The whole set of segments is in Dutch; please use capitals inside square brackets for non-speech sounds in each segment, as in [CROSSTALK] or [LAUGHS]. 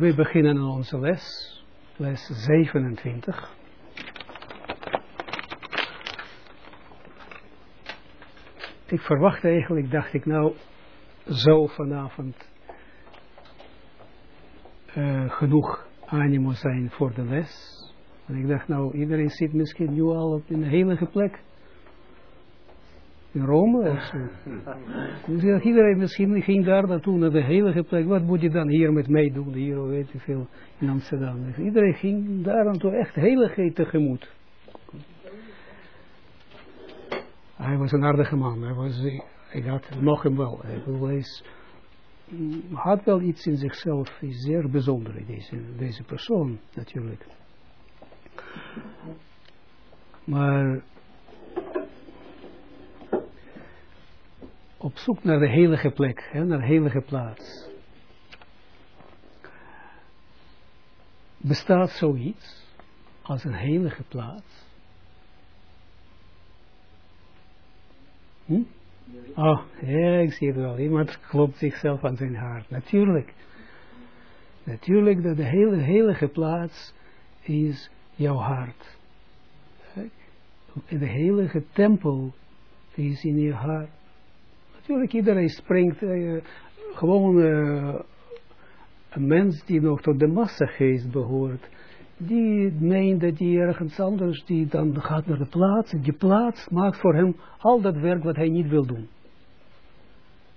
We beginnen onze les, les 27. Ik verwacht eigenlijk, dacht ik nou, zo vanavond uh, genoeg animo zijn voor de les. En ik dacht nou, iedereen zit misschien nu al op een heilige plek. In Rome of zo. Iedereen misschien ging daar naartoe, naar de heilige plek. Wat moet je dan hier met mij doen? Hier, weet ik veel, in Amsterdam. Dus iedereen ging daar naartoe echt heiligheid tegemoet. Hij was een aardige man. Hij was, ik had nog hem wel. Hij was, had wel iets in zichzelf, zeer bijzonder, deze, deze persoon natuurlijk. Maar op zoek naar de heilige plek, hè, naar de heilige plaats. Bestaat zoiets als een heilige plaats? Hm? Oh, ja, ik zie het wel. Iemand klopt zichzelf aan zijn hart. Natuurlijk. Natuurlijk dat de hele heilige plaats is jouw hart. De heilige tempel is in je hart. Natuurlijk, iedereen springt, uh, gewoon uh, een mens die nog tot de massageest behoort, die meent dat hij ergens anders, die dan gaat naar de plaats, en die plaats maakt voor hem al dat werk wat hij niet wil doen.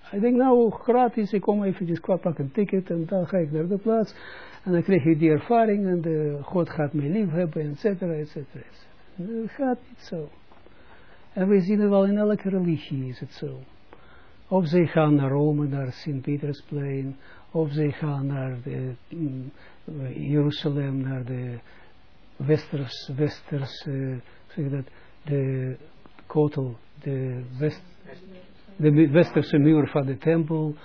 Hij denkt, nou, gratis, ik kom eventjes, ik pak een ticket en dan ga ik naar de plaats. En dan krijg je die ervaring en de, God gaat mij lief hebben, et cetera, et cetera, et cetera. Het gaat niet zo. En we zien het wel in elke religie is het zo. Of zij gaan naar Rome, naar Sint-Pietersplein, of zij gaan naar de, mm, Jeruzalem, naar de westers, westers, uh, zeg dat, de kotel, de, west, de westerse muur van de tempel.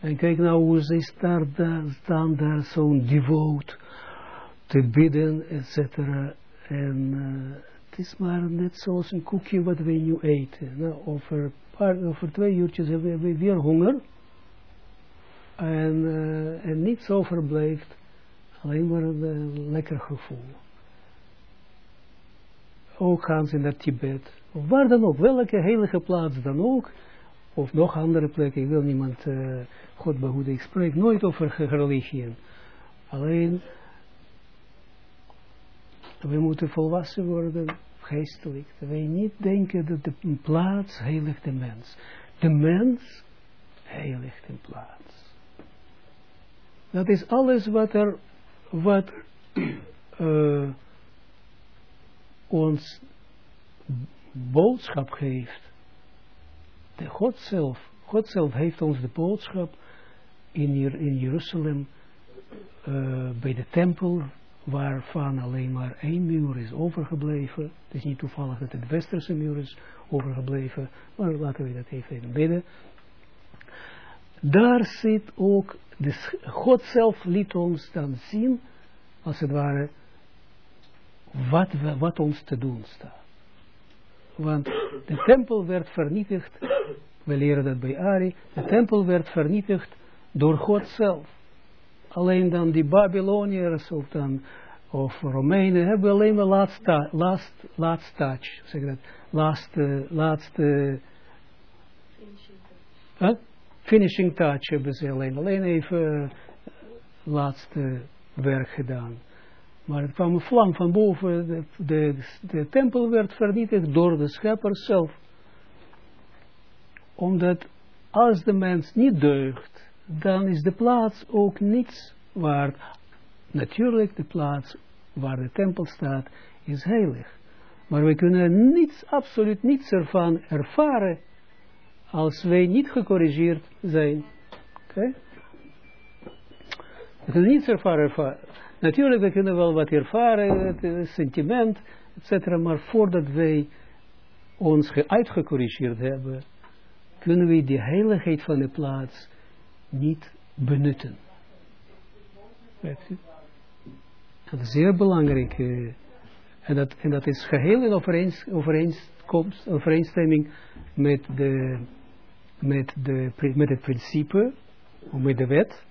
En kijk nou hoe zij staan daar, zo'n devoot te bidden, et. En uh, het is maar net zoals een koekje wat wij nu eten. Nou, over paar, twee uurtjes hebben we weer honger. En, uh, en niets overblijft. Alleen maar een uh, lekker gevoel. Ook gaan ze naar Tibet. Of waar dan ook. Welke heilige plaats dan ook. Of nog andere plekken. Ik wil niemand uh, God behoeden. Ik spreek nooit over religieën. Alleen. We moeten volwassen worden geestelijk, wij niet denken dat de plaats heiligt de mens. De mens heiligt een plaats. Dat is alles wat er, wat uh, [CLEARS THROAT] ons boodschap geeft. De God zelf, God zelf heeft ons de boodschap in, in Jeruzalem uh, bij de tempel waarvan alleen maar één muur is overgebleven. Het is niet toevallig dat het westerse muur is overgebleven, maar laten we dat even in midden. Daar zit ook, de God zelf liet ons dan zien, als het ware, wat, wat ons te doen staat. Want de tempel werd vernietigd, we leren dat bij Ari, de tempel werd vernietigd door God zelf. Alleen dan die Babyloniërs of dan of Romeinen hebben alleen maar last, last, last touch, zeg dat, laatste, laatste huh? finishing touch hebben ze alleen, alleen even uh, laatste werk gedaan. Maar het kwam een vlam van boven, de, de, de tempel werd vernietigd door de schepper zelf. Omdat als de mens niet deugt, dan is de plaats ook niets waard. Natuurlijk, de plaats waar de tempel staat, is heilig. Maar we kunnen niets, absoluut niets ervan ervaren, als wij niet gecorrigeerd zijn. Oké? We kunnen niets ervaren, ervaren. Natuurlijk, we kunnen wel wat ervaren, het sentiment, etc. Maar voordat wij ons uitgecorrigeerd hebben, kunnen we die heiligheid van de plaats niet benutten. Dat is zeer belangrijk. Uh, en, dat, en dat is geheel in overeenkomst, overeenstemming met, de, met, de, met het principe, met de wet,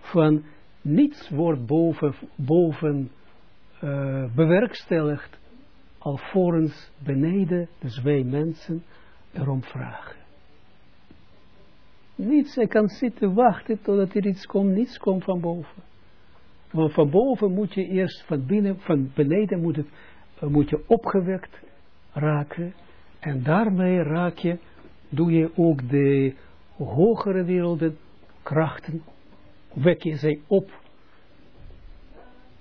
van niets wordt boven, boven uh, bewerkstelligd, alvorens beneden, dus wij mensen, erom vragen. Niets, hij kan zitten wachten totdat er iets komt, niets komt van boven. Want van boven moet je eerst, van binnen, van beneden moet, het, uh, moet je opgewekt raken. En daarmee raak je, doe je ook de hogere werelden, krachten, wek je zij op.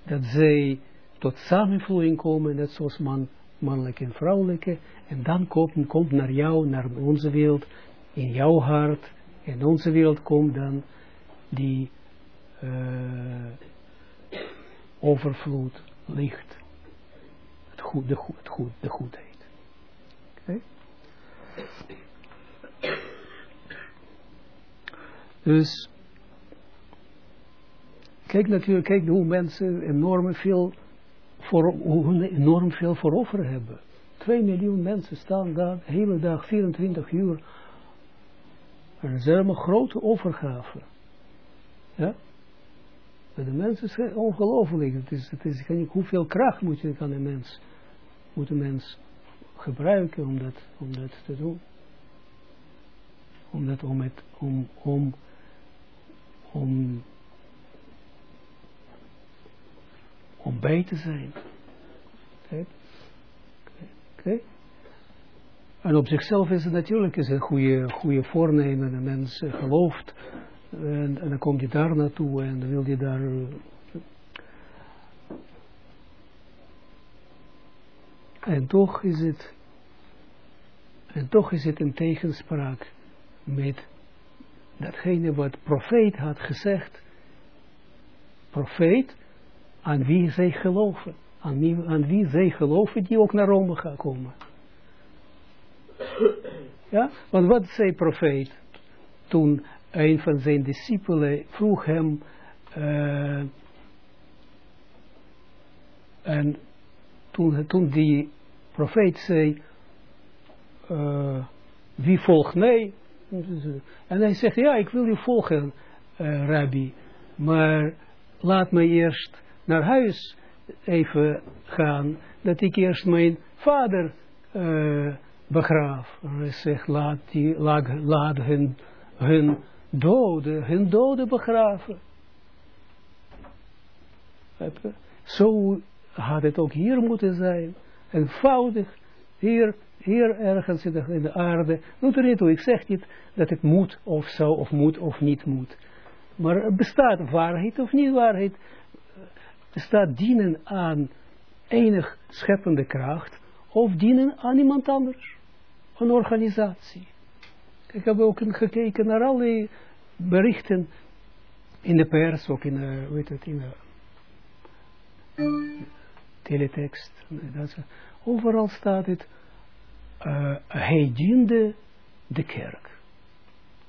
Dat zij tot samenvloeiing komen, net zoals man, mannelijke en vrouwelijke. En dan komt, komt naar jou, naar onze wereld, in jouw hart, in onze wereld komt dan die uh, overvloed, licht, het goed, de, goed, goed, de goedheid. Okay? Dus, kijk natuurlijk, kijk hoe mensen enorm veel voor, hoe enorm veel voor over hebben. 2 miljoen mensen staan daar de hele dag, 24 uur. En hebben een grote overgave. Ja? de mensen is ongelooflijk. Het is, het is, hoeveel kracht moet je aan een mens, moet een mens gebruiken om dat, om dat te doen. Om dat, om het, om, om, om, om bij te zijn. Oké? En op zichzelf is het natuurlijk is een goede, goede voornemen. Een mens gelooft en, en, dan komt je daar naartoe en dan wil je daar... Uh, en toch is het... En toch is het een tegenspraak met datgene wat profeet had gezegd. Profeet, aan wie zij geloven. Aan wie, aan wie zij geloven die ook naar Rome gaan komen. Ja, want wat zei profeet toen een van zijn discipelen vroeg hem, uh, en toen, toen die profeet zei, uh, wie volgt mij? En hij zegt, ja, ik wil je volgen, uh, rabbi, maar laat me eerst naar huis even gaan, dat ik eerst mijn vader begraaf. Hij zegt, laat, die, laat, laat hun, hun doden, hun doden begraven. Zo had het ook hier moeten zijn. Eenvoudig, hier, hier ergens in de, aarde. Doet er niet ik zeg niet dat het moet of zo, of moet of niet moet. Maar bestaat waarheid of niet waarheid. Bestaat dienen aan enig scheppende kracht, of dienen aan iemand anders. Een organisatie. Ik heb ook gekeken naar alle berichten in de pers, ook in, uh, weet het, in de teletext. Dat, overal staat het, uh, hij diende de kerk.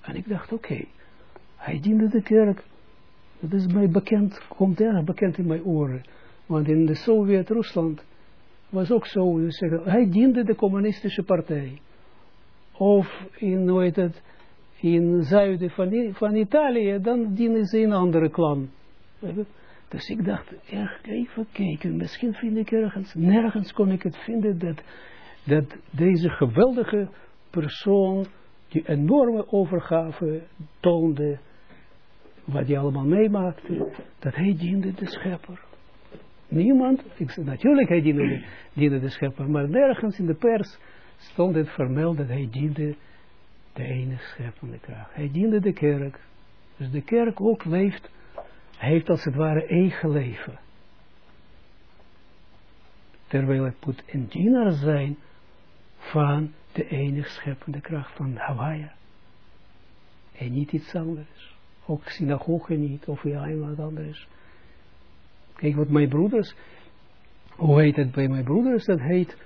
En ik dacht, oké, hij diende de kerk. Dat is mij bekend, komt erg bekend in mijn oren. Want in de Sovjet-Rusland was ook zo, hij diende de communistische partij. Of in, hoe het, in zuiden van, van Italië, dan dienen ze een andere klan. Dus ik dacht, even kijken, misschien vind ik ergens, nergens kon ik het vinden dat, dat deze geweldige persoon, die enorme overgave toonde, wat hij allemaal meemaakte, dat hij diende de schepper. Niemand, ik, natuurlijk hij diende de, diende de schepper, maar nergens in de pers stond het vermeld dat hij diende de ene scheppende kracht. Hij diende de kerk. Dus de kerk ook leeft, heeft als het ware eigen leven. Terwijl het moet een dienaar zijn van de enige scheppende kracht van Hawaii. En niet iets anders. Ook synagoge niet, of ja, wat anders. Kijk wat mijn broeders, hoe heet het bij mijn broeders? Dat heet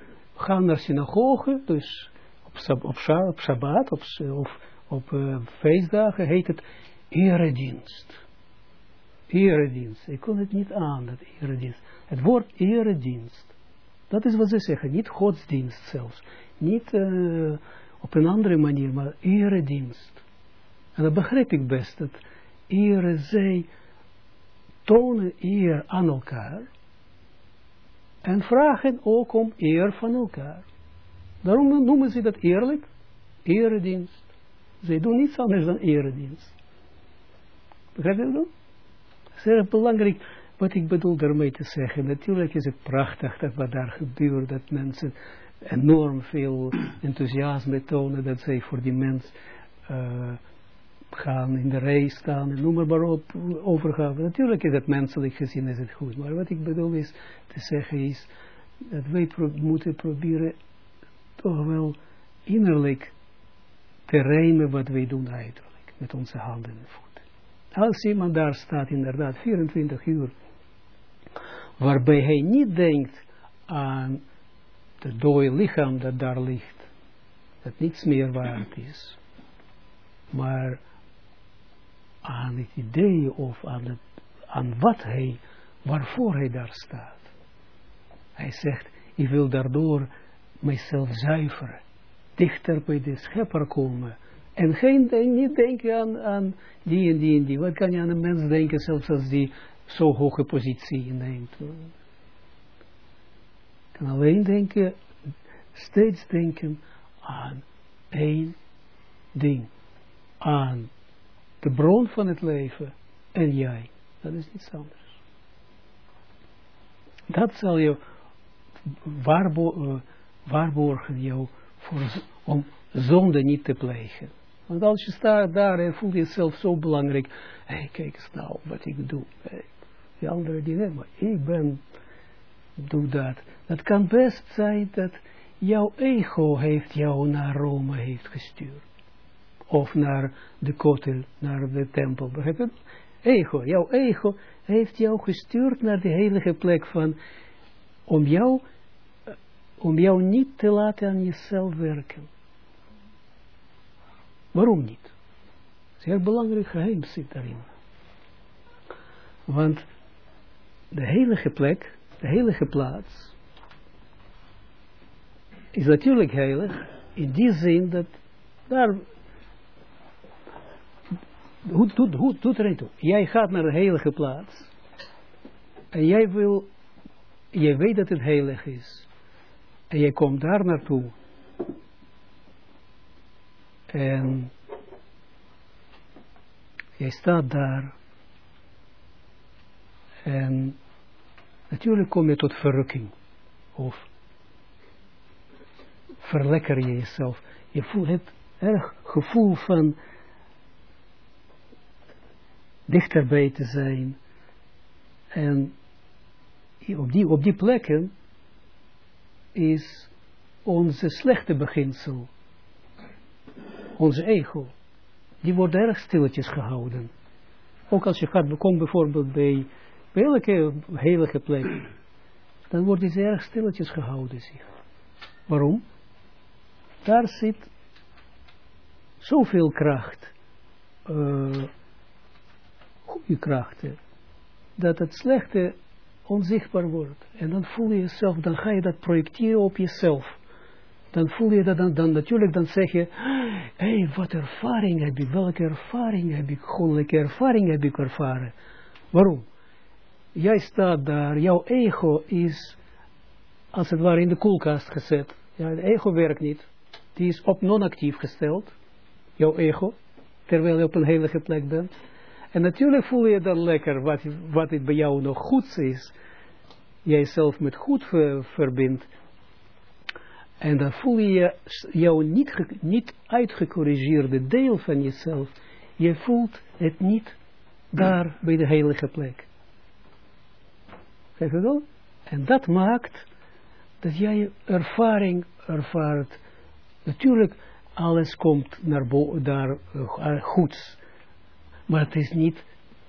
gaan naar synagoge, dus op, op, op Shabbat, op, of op uh, feestdagen, heet het eredienst. Eredienst. Ik kon het niet aan, dat eredienst. Het woord eredienst. Dat is wat ze zeggen, niet godsdienst zelfs. Niet uh, op een andere manier, maar eredienst. En dat begrijp ik best, dat ere zij tonen eer aan elkaar en vragen ook om eer van elkaar. Daarom noemen ze dat eerlijk, eredienst. Zij doen niets anders dan eredienst. Begrijp je dat? Het is erg belangrijk wat ik bedoel daarmee te zeggen. Natuurlijk is het prachtig dat wat daar gebeurt, dat mensen enorm veel enthousiasme tonen, dat zij voor die mens uh, gaan, in de rij staan, en noem maar, op, overgaan. Natuurlijk is het menselijk gezien is het goed, maar wat ik bedoel is te zeggen is, dat wij moeten proberen toch wel innerlijk te rijmen wat wij doen uiterlijk, met onze handen en voeten. Als iemand daar staat, inderdaad, 24 uur, waarbij hij niet denkt aan het dode lichaam dat daar ligt, dat niets meer waard is, maar aan het idee of aan, het, aan wat hij, waarvoor hij daar staat. Hij zegt, ik wil daardoor mijzelf zuiveren, dichter bij de schepper komen, en geen, niet denken aan, aan die en die en die. Wat kan je aan een mens denken, zelfs als die zo hoge positie inneemt. kan alleen denken, steeds denken aan één ding. Aan de bron van het leven en jij. Dat is niets anders. Dat zal je waarbo uh, waarborgen jou voor, om zonde niet te plegen. Want als je staat daar en voelt jezelf zo belangrijk. Hé, hey, kijk eens nou wat ik doe. Hey, die andere die net, maar ik ben, doe dat. Het kan best zijn dat jouw ego heeft jou naar Rome heeft gestuurd. Of naar de kotel, naar de tempel. Begrijp? Ego, jouw ego heeft jou gestuurd naar de heilige plek van, om jou, om jou niet te laten aan jezelf werken. Waarom niet? Zeer belangrijk geheim zit daarin. Want de heilige plek, de heilige plaats, is natuurlijk heilig in die zin dat daar, hoe, hoe, hoe doet er toe? Jij gaat naar de heilige plaats en jij wil, jij weet dat het heilig is en jij komt daar naartoe en jij staat daar. En natuurlijk kom je tot verrukking. Of verlekker je jezelf. Je voelt het erg gevoel van dichterbij te zijn. En op die, op die plekken is onze slechte beginsel onze ego, die wordt erg stilletjes gehouden. Ook als je gaat, komt bijvoorbeeld bij, bij elke heilige plek, dan wordt die erg stilletjes gehouden zich. Waarom? Daar zit zoveel kracht, uh, goede krachten, dat het slechte onzichtbaar wordt. En dan voel je jezelf, dan ga je dat projecteren op jezelf dan voel je dat dan, natuurlijk, dan zeg je, hé, hey, wat ervaring heb ik, welke ervaring heb ik, goddelijke ervaring heb ik ervaren. Waarom? Jij staat daar, jouw ego is, als het ware, in de koelkast gezet. Ja, het ego werkt niet. Die is op non-actief gesteld, jouw ego, terwijl je op een heilige plek bent. En natuurlijk voel je dan lekker wat, wat het bij jou nog goed is. Jij zelf met goed verbindt en dan voel je jouw niet, niet uitgecorrigeerde deel van jezelf. Je voelt het niet daar bij de heilige plek. Kijk je wel? En dat maakt dat jij ervaring ervaart. Natuurlijk, alles komt naar daar uh, goeds. Maar het is niet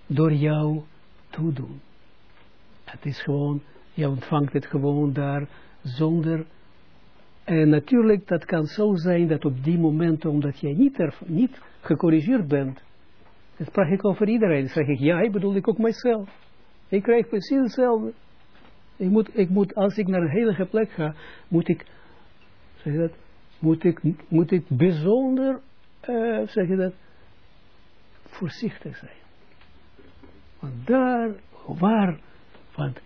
door jou toedoen. Het is gewoon, je ontvangt het gewoon daar zonder en natuurlijk, dat kan zo zijn dat op die momenten, omdat jij niet, er, niet gecorrigeerd bent, dat vraag ik over iedereen. Dan zeg ik, ja, ik bedoel ik ook mijzelf. Ik krijg precies hetzelfde. Ik moet, ik moet, als ik naar een heilige plek ga, moet ik, zeg je dat, moet ik, moet ik bijzonder, uh, zeg je dat, voorzichtig zijn. Want daar waar, want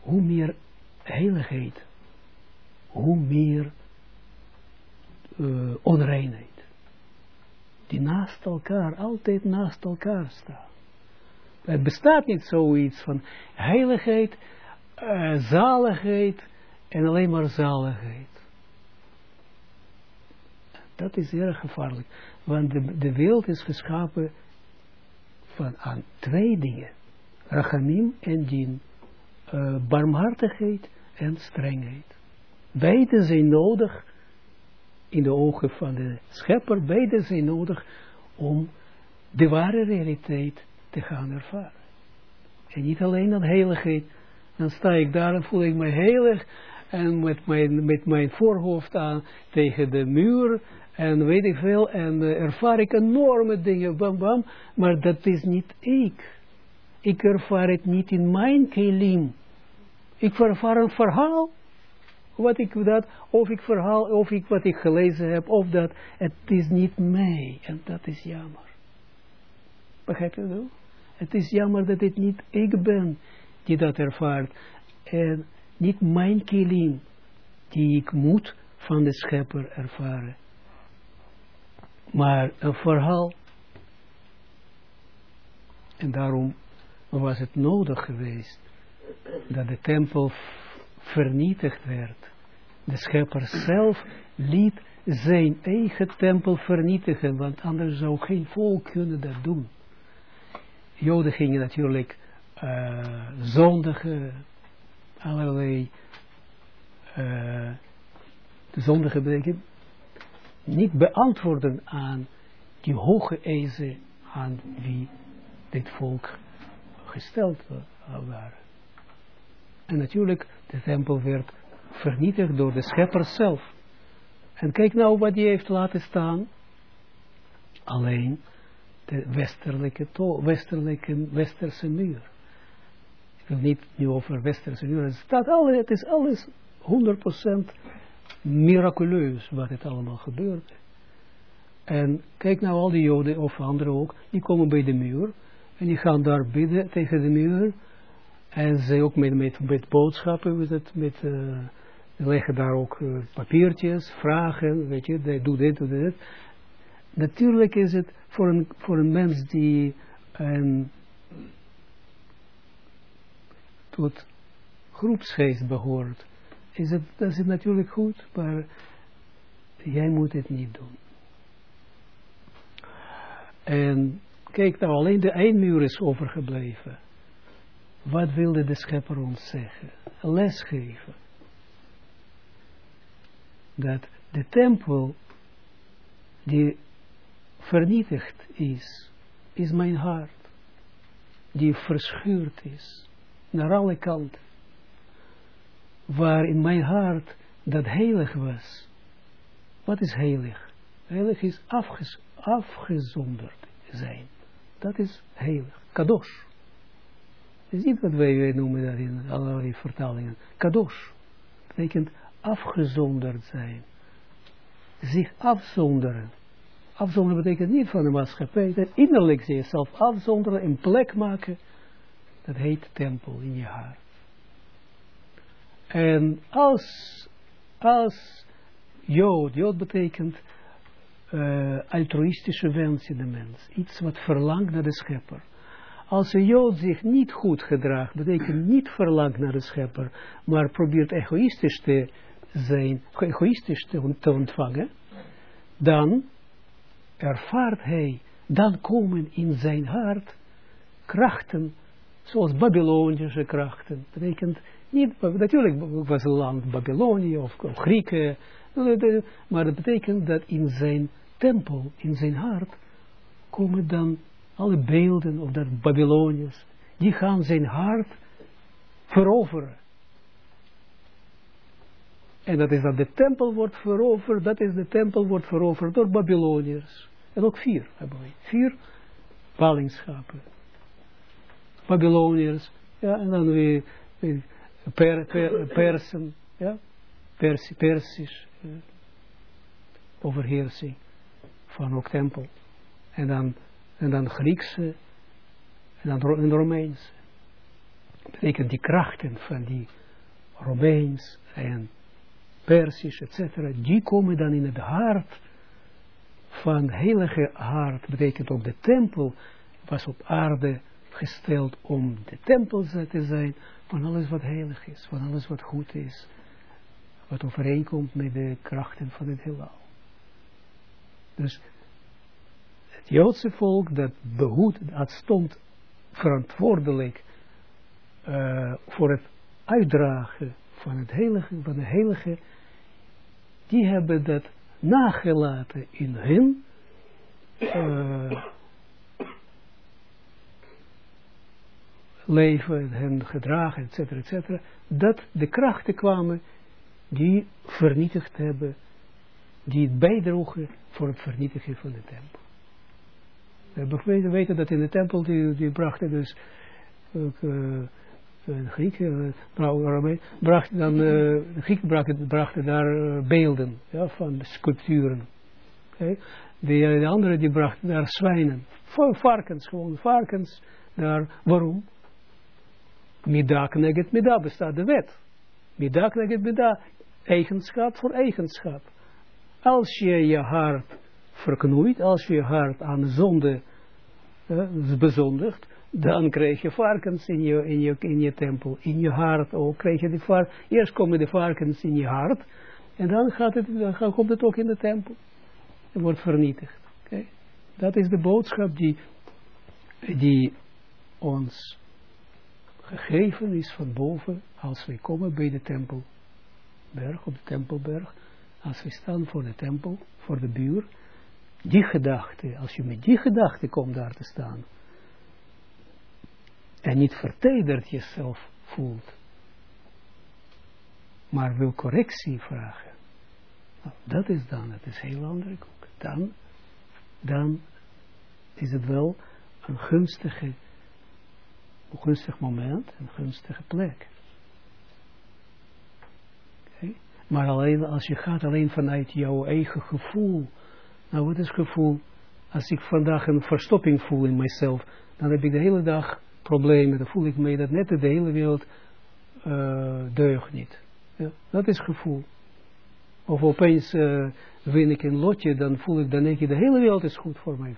hoe meer heiligheid, hoe meer uh, onreinheid. Die naast elkaar, altijd naast elkaar staan. Het bestaat niet zoiets van heiligheid, uh, zaligheid en alleen maar zaligheid. Dat is erg gevaarlijk. Want de, de wereld is geschapen van, aan twee dingen. Rachamim en din. Uh, barmhartigheid en strengheid. Beide zijn nodig in de ogen van de schepper. Beide zijn nodig om de ware realiteit te gaan ervaren. En niet alleen dat heiligheid. Dan sta ik daar en voel ik me heilig. En met mijn, met mijn voorhoofd aan tegen de muur. En weet ik veel. En uh, ervaar ik enorme dingen. Bam bam. Maar dat is niet ik. Ik ervaar het niet in mijn kelim. Ik ervaar een verhaal. Wat ik dat, of ik verhaal, of ik wat ik gelezen heb, of dat. Het is niet mij. En dat is jammer. Begrijp je wel? Het is jammer dat het niet ik ben die dat ervaart. En niet mijn kilim die ik moet van de schepper ervaren. Maar een verhaal. En daarom was het nodig geweest dat de tempel vernietigd werd. De schepper zelf liet zijn eigen tempel vernietigen, want anders zou geen volk kunnen dat doen. Joden gingen natuurlijk uh, zondigen, allerlei uh, de zondige betekent niet beantwoorden aan die hoge eisen aan wie dit volk gesteld waren. En natuurlijk, de tempel werd vernietigd door de schepper zelf. En kijk nou wat hij heeft laten staan. Alleen de westelijke, westelijke westerse muur. Ik wil niet nu over westerse muur. Het, staat alles, het is alles 100% miraculeus wat het allemaal gebeurde. En kijk nou al die joden of anderen ook, die komen bij de muur. En die gaan daar bidden tegen de muur. En ze ook met, met, met boodschappen, met, het, met uh, leggen daar ook uh, papiertjes, vragen, weet je, doe dit, doe dit. Natuurlijk is het voor een, voor een mens die een, tot groepsgeest behoort, is het, dat is natuurlijk goed, maar jij moet het niet doen. En kijk nou, alleen de eindmuur is overgebleven. Wat wilde de schepper ons zeggen? Lesgeven. Dat de tempel die vernietigd is, is mijn hart. Die verschuurd is. Naar alle kanten. Waar in mijn hart dat heilig was. Wat is heilig? Heilig is afgezonderd zijn. Dat is heilig. Kadosh. Dat is niet wat wij noemen dat in allerlei vertalingen. Kadosh. Betekent afgezonderd zijn. Zich afzonderen. Afzonderen betekent niet van de maatschappij. Dat innerlijk jezelf afzonderen, een plek maken. Dat heet tempel in je hart. En als, als Jood, Jood betekent uh, altruïstische wens in de mens. Iets wat verlangt naar de schepper. Als een Jood zich niet goed gedraagt, betekent niet verlangt naar de schepper, maar probeert egoïstisch te zijn, egoïstisch te, ontvangen, dan ervaart hij, dan komen in zijn hart krachten, zoals Babylonische krachten. Betekent niet, natuurlijk was het land Babylonië of, Grieken, maar dat betekent dat in zijn tempel, in zijn hart, komen dan alle beelden of dat Babyloniërs, die gaan zijn hart veroveren. En dat is dat de tempel wordt veroverd, dat is de tempel wordt veroverd door Babyloniërs. En ook vier hebben we. Vier ballingschappen. Babyloniërs, ja, en dan weer per, per, Persen, ja, Persi, Persisch, overheersing van ook tempel. En dan, en dan Griekse, en dan Romeinse. betekent die krachten van die Romeins en Persisch, etc., die komen dan in het hart van heilige hart, betekent ook de tempel, was op aarde gesteld om de tempel te zijn van alles wat heilig is, van alles wat goed is, wat overeenkomt met de krachten van het heelal. Dus het Joodse volk dat behoed, dat stond verantwoordelijk uh, voor het uitdragen van het heilige, van de heilige, die hebben dat nagelaten in hun uh, leven, hun gedragen, etc., etc., dat de krachten kwamen die vernietigd hebben, die bijdroegen voor het vernietigen van de tempel. We weten dat in de tempel, die, die brachten dus ook, uh, Grieken, uh, brachten dan, de Grieken brachten, brachten daar uh, beelden ja, van sculpturen. De, de anderen die brachten daar zwijnen, varkens, gewoon varkens, daar, waarom? Midak neget midah bestaat de wet. Midak neget midah, eigenschap voor eigenschap. Als je je hart verknoeit, als je je hart aan zonde uh, bezondigt, dan krijg je varkens in je, in, je, tempel, in je hart ook krijg je de varkens. Eerst komen de varkens in je hart, en dan, gaat het, dan komt het ook in de tempel. En wordt vernietigd. Dat is de boodschap die, die ons gegeven is van boven, als wij komen bij de tempelberg, op de tempelberg, als we staan voor de tempel, voor de buur, die gedachte, als je met die gedachte komt daar te staan, en niet vertederd jezelf voelt, maar wil correctie vragen, nou, dat is dan, het is heel andere koek. Dan, dan is het wel een gunstige een gunstig moment, een gunstige plek. Maar alleen als je gaat alleen vanuit jouw eigen gevoel. Nou, wat is gevoel? Als ik vandaag een verstopping voel in mijzelf, dan heb ik de hele dag problemen. Dan voel ik me dat net de hele wereld uh, deugt niet. Ja, dat is gevoel. Of opeens uh, win ik een lotje, dan voel ik, dan denk ik, de hele wereld is goed voor mij.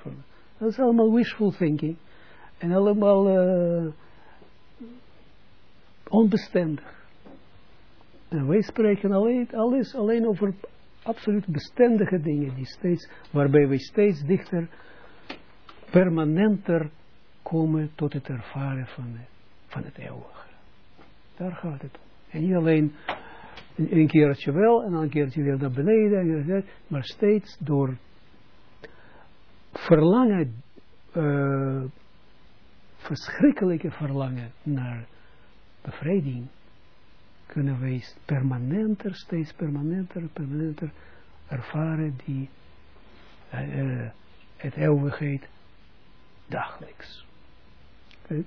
Dat is allemaal wishful thinking. En allemaal uh, onbestendig. En wij spreken alleen, alles alleen over absoluut bestendige dingen, die steeds, waarbij wij steeds dichter, permanenter komen tot het ervaren van, van het eeuwige. Daar gaat het om. En niet alleen een, keertje wel, en dan een keertje weer naar beneden, maar steeds door verlangen, uh, verschrikkelijke verlangen naar bevrijding, kunnen wij permanenter, steeds permanenter, permanenter ervaren die uh, het eeuwigheid dagelijks. Okay.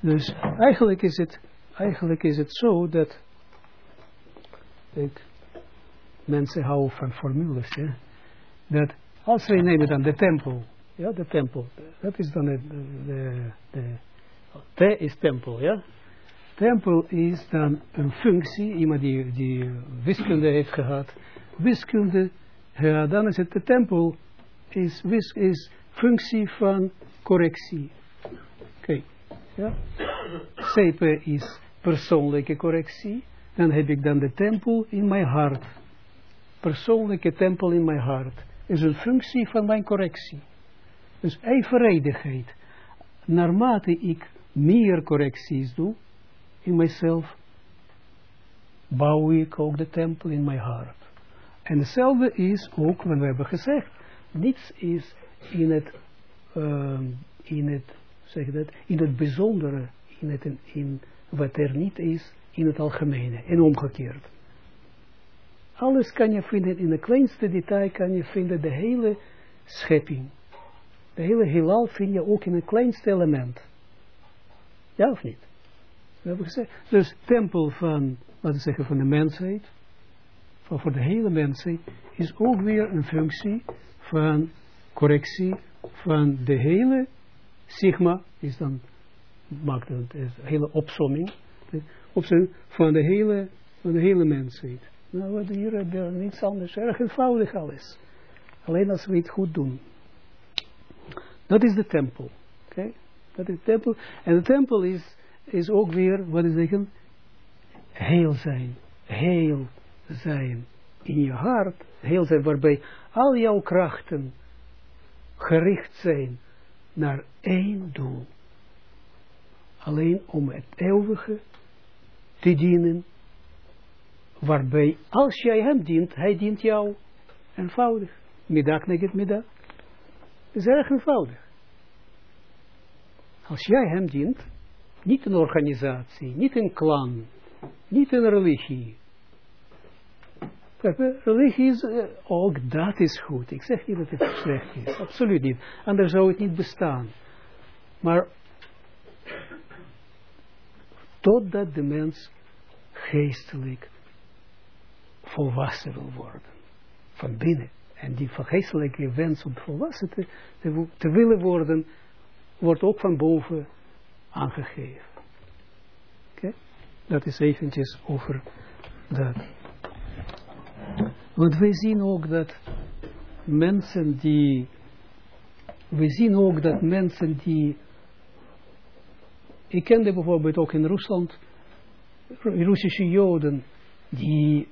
Dus eigenlijk is het, eigenlijk is het zo dat ik, mensen houden van formules, hè, dat als wij nemen dan de tempel, ja, de tempel, dat is dan de, de, de, is tempel, ja. Tempel is dan een functie, iemand die, die wiskunde heeft gehad, wiskunde, ja, dan is het de tempel, is, is functie van correctie. Oké, ja. CP is persoonlijke correctie, dan heb ik dan de tempel in mijn hart. Persoonlijke tempel in mijn hart is een functie van mijn correctie. Dus evenredigheid. Naarmate ik meer correcties doe in mijzelf, bouw ik ook de tempel in mijn hart. En hetzelfde is ook, wat we hebben gezegd, niets is in het, uh, in het, zeg dat, in het bijzondere, in, het, in wat er niet is, in het algemene en omgekeerd. Alles kan je vinden, in de kleinste detail kan je vinden de hele schepping. De hele heelal vind je ook in het kleinste element. Ja of niet? We hebben gezegd. Dus tempel van, laten we zeggen, van de mensheid, van voor de hele mensheid, is ook weer een functie van correctie van de hele sigma, is dan, maakt het een hele opsomming, van de hele, van de hele mensheid. Nou, hier hebben we niets anders, erg eenvoudig alles. Alleen als we het goed doen. Dat is de tempel. Oké? Dat is de tempel. En de tempel is, is ook weer, wat is zeggen, heel zijn. Heel zijn. In je hart, heel zijn, waarbij al jouw krachten gericht zijn naar één doel. Alleen om het eeuwige te dienen, waarbij als jij hem dient, hij dient jou eenvoudig. Middag neget middag. Is erg eenvoudig. Als jij hem dient, niet een organisatie, niet een clan, niet een religie. Religie is, uh, ook dat is goed. Ik zeg niet dat het slecht is, absoluut niet. Anders zou het niet bestaan. Maar totdat de mens geestelijk volwassen wil worden. Van binnen. En die geestelijke wens om volwassen te, te, willen worden, wordt ook van boven aangegeven. Oké? Dat is eventjes over dat. Want wij zien ook dat mensen die, we zien ook dat mensen die, ik kende bijvoorbeeld ook in Rusland, Russische Joden, die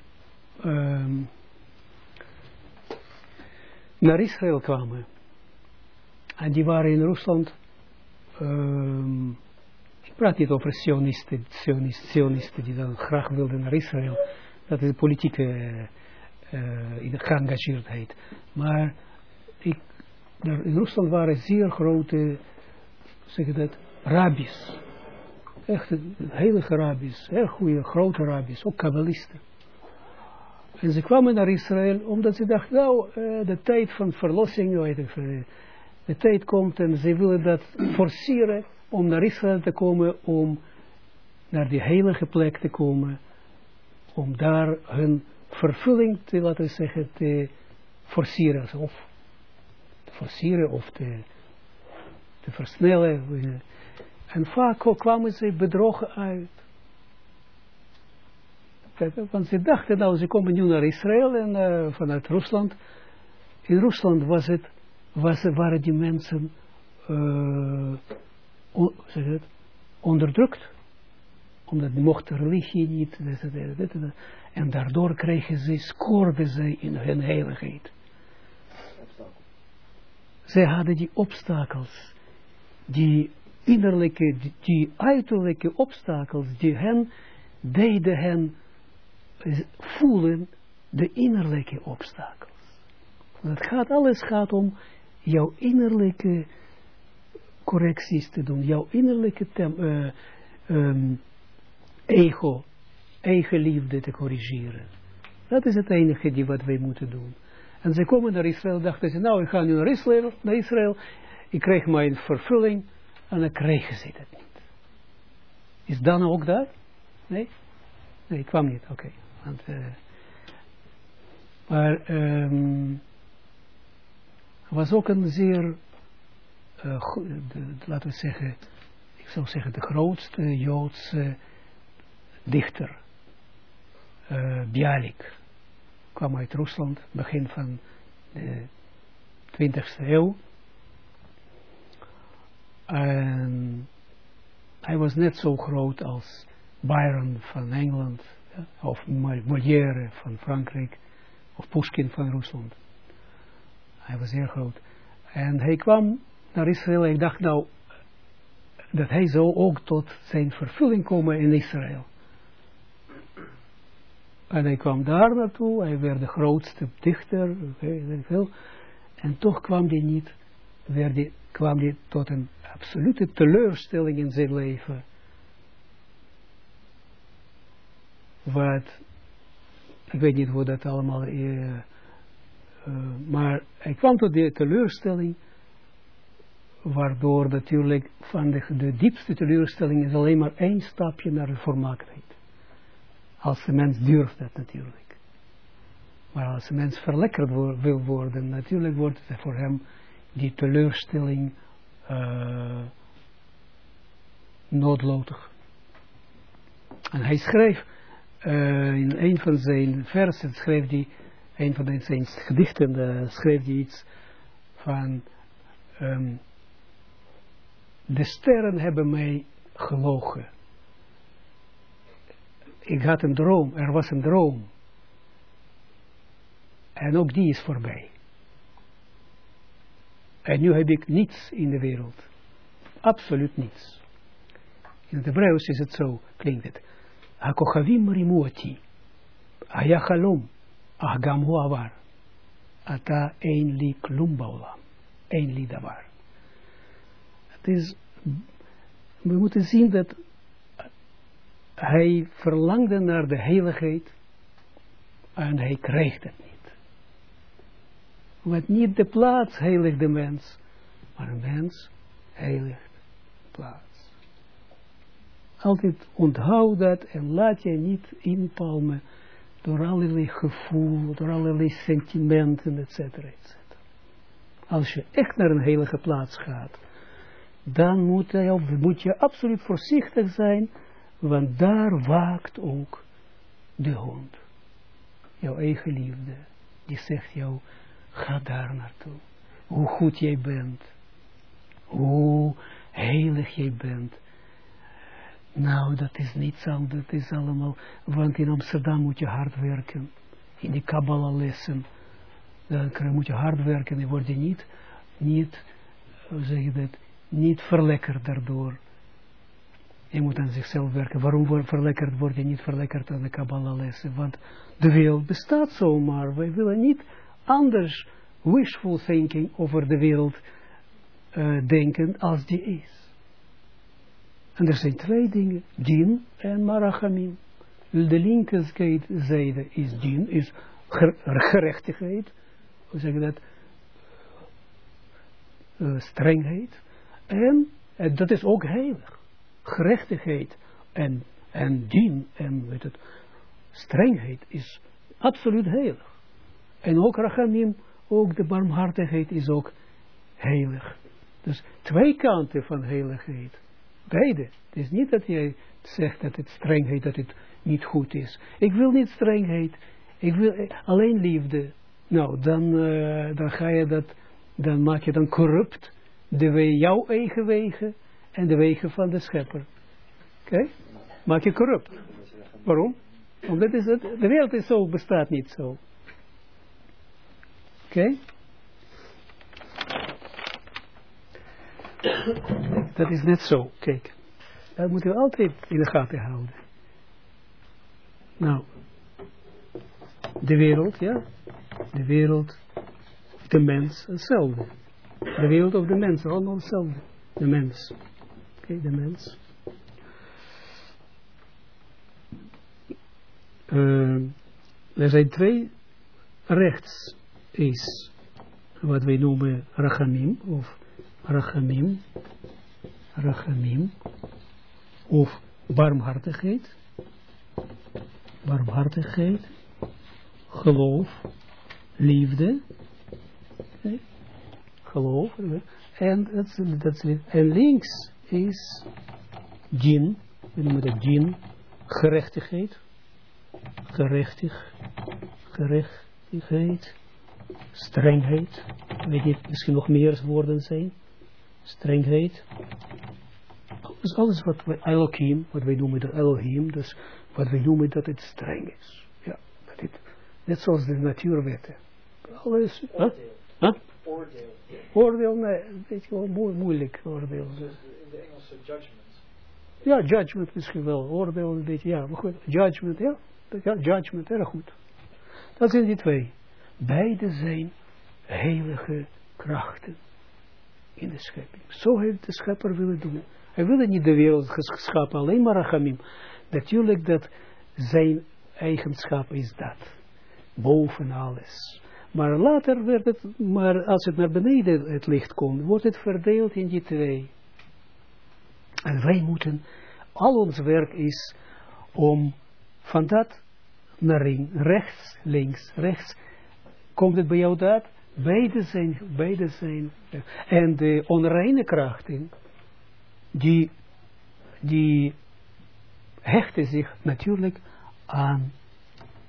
um, naar Israël kwamen. En die waren in Rusland, um, ik praat niet over sionisten, sionisten, die dan graag wilden naar Israël. Dat is politieke uh, geëngageerdheid. Maar ik, in Rusland waren zeer grote, zeg dat, rabbis. Echt heilige rabbis, heel goede, grote rabbis, ook kabbalisten. En ze kwamen naar Israël omdat ze dachten, nou, uh, de tijd van verlossing, weet ik, de tijd komt en ze willen dat forceren om naar Israël te komen, om naar die heilige plek te komen, om daar hun vervulling te laten zeggen, te forceren, of te forceren of te, te versnellen. En vaak kwamen ze bedrogen uit. Want ze dachten, nou, ze komen nu naar Israël en uh, vanuit Rusland. In Rusland was het, was, waren die mensen het, onderdrukt. Omdat die mochten religie niet. En daardoor kregen ze, scoorden ze in hun heiligheid. Zij hadden die obstakels. Die innerlijke, die, die uiterlijke obstakels, die hen, deden hen voelen de innerlijke obstakels. Het gaat, alles gaat om jouw innerlijke correcties te doen, jouw innerlijke uh, um, ego, eigen liefde te corrigeren. Dat is het enige die wat wij moeten doen. En ze komen naar Israël, dachten ze, nou, ik ga nu naar Israël, naar Israël, ik krijg mijn vervulling, en dan krijgen ze dat niet. Is dan ook dat? Nee? Nee, ik kwam niet, oké. Want, uh, maar um, was ook een zeer, uh, de, laten we zeggen, ik zou zeggen de grootste Joodse dichter, uh, Bialik, kwam uit Rusland, begin van de 20e eeuw. En hij was net zo groot als Byron van Engeland, of Molière van Frankrijk, of Pushkin van Rusland. Hij was zeer groot. En hij kwam naar Israël en ik dacht nou, dat hij zou ook tot zijn vervulling komen in Israël. En hij kwam daar naartoe, hij werd de grootste dichter, veel. En toch kwam hij niet, werd hij, kwam hij tot een absolute teleurstelling in zijn leven. Wat, ik weet niet hoe dat allemaal, uh, maar hij kwam tot de teleurstelling, waardoor natuurlijk van de, de diepste teleurstelling is alleen maar één stapje naar de volmaaktheid. Als de mens durft dat natuurlijk. Maar als de mens verlekkerd wil worden, natuurlijk wordt het voor hem die teleurstelling uh, noodlotig. En hij schreef uh, in een van zijn versen, schreef hij, een van zijn gedichten, uh, schreef hij iets van um, de sterren hebben mij gelogen. Ik had een droom, er was een droom. En ook die is voorbij. En nu heb ik niets in de wereld. Absoluut niets. In het Hebreeuws is het zo, klinkt het. Hakochavim rimoti. Ayachalom. Agam huavar. Ata een li klum baulam. Een li. Het is, we moeten zien dat hij verlangde naar de heiligheid en hij kreeg het niet. Want niet de plaats heiligt de mens, maar een mens heiligt de plaats. Altijd onthoud dat en laat je niet inpalmen door allerlei gevoel, door allerlei sentimenten, etc. etc. Als je echt naar een heilige plaats gaat, dan moet je, moet je absoluut voorzichtig zijn, want daar waakt ook de hond. Jouw eigen liefde, die zegt jou, Ga daar naartoe. Hoe goed jij bent. Hoe heilig jij bent. Nou, dat is niets anders. Dat is allemaal, want in Amsterdam moet je hard werken. In die Kabbalah lessen. Dan moet je hard werken en word je niet, niet, hoe zeg je dat, niet verlekkerd daardoor. Je moet aan zichzelf werken. Waarom verlekkerd word je niet verlekkerd aan de Kabbalah lessen? Want de wereld bestaat zomaar. Wij willen niet anders wishful thinking over de wereld uh, denken als die is. En er zijn twee dingen, din en marachamim. De linkerzijde is din, is gerechtigheid, hoe zeg je dat, uh, strengheid. En, en dat is ook heilig. Gerechtigheid en, en din en weet het, strengheid is absoluut heilig. En ook rachamim, ook de barmhartigheid is ook heilig. Dus twee kanten van heiligheid. Beide. Het is niet dat jij zegt dat het strengheid, dat het niet goed is. Ik wil niet strengheid. Ik wil alleen liefde. Nou, dan, uh, dan ga je dat, dan maak je dan corrupt de wegen, jouw eigen wegen en de wegen van de schepper. Oké? Maak je corrupt. Waarom? Omdat is het, de wereld is zo, bestaat niet zo. Oké? Dat is net zo, kijk. Dat moeten we altijd in de gaten houden. Nou, de wereld, ja. De wereld, de mens, hetzelfde. De wereld of de mens, allemaal hetzelfde. De mens. Oké, de mens. Uh, er zijn twee rechts is wat wij noemen rachamim, of rachamim, rachamim, of barmhartigheid, barmhartigheid, geloof, liefde, geloof, en, en links is din, we noemen dat din, gerechtigheid, gerechtig, gerechtigheid, strengheid, weet je, misschien nog meer woorden zijn, strengheid, alles, alles wat wij, Elohim, wat wij noemen dat Elohim, dus wat wij noemen dat het streng is. Ja, dat het, net zoals de natuurwetten. Alles, huh? Huh? Oordeel. Oordeel, nee, weet je wel, mo moeilijk oordeel. In de Engelse judgment. Ja, judgment misschien wel. Oordeel een beetje, ja, maar goed. Judgment, ja. Ja, judgment, erg goed. Dat zijn die twee. Beide zijn heilige krachten in de schepping. Zo heeft de schepper willen doen. Hij wilde niet de wereld geschapen, alleen maar Achamim. Natuurlijk dat zijn eigenschap is dat. Boven alles. Maar later werd het, maar als het naar beneden het licht komt, wordt het verdeeld in die twee. En wij moeten, al ons werk is om van dat naar rechts, links, rechts, Komt het bij jou dat? Beide zijn, beide zijn. En de onreine krachten, die, die hechten zich natuurlijk aan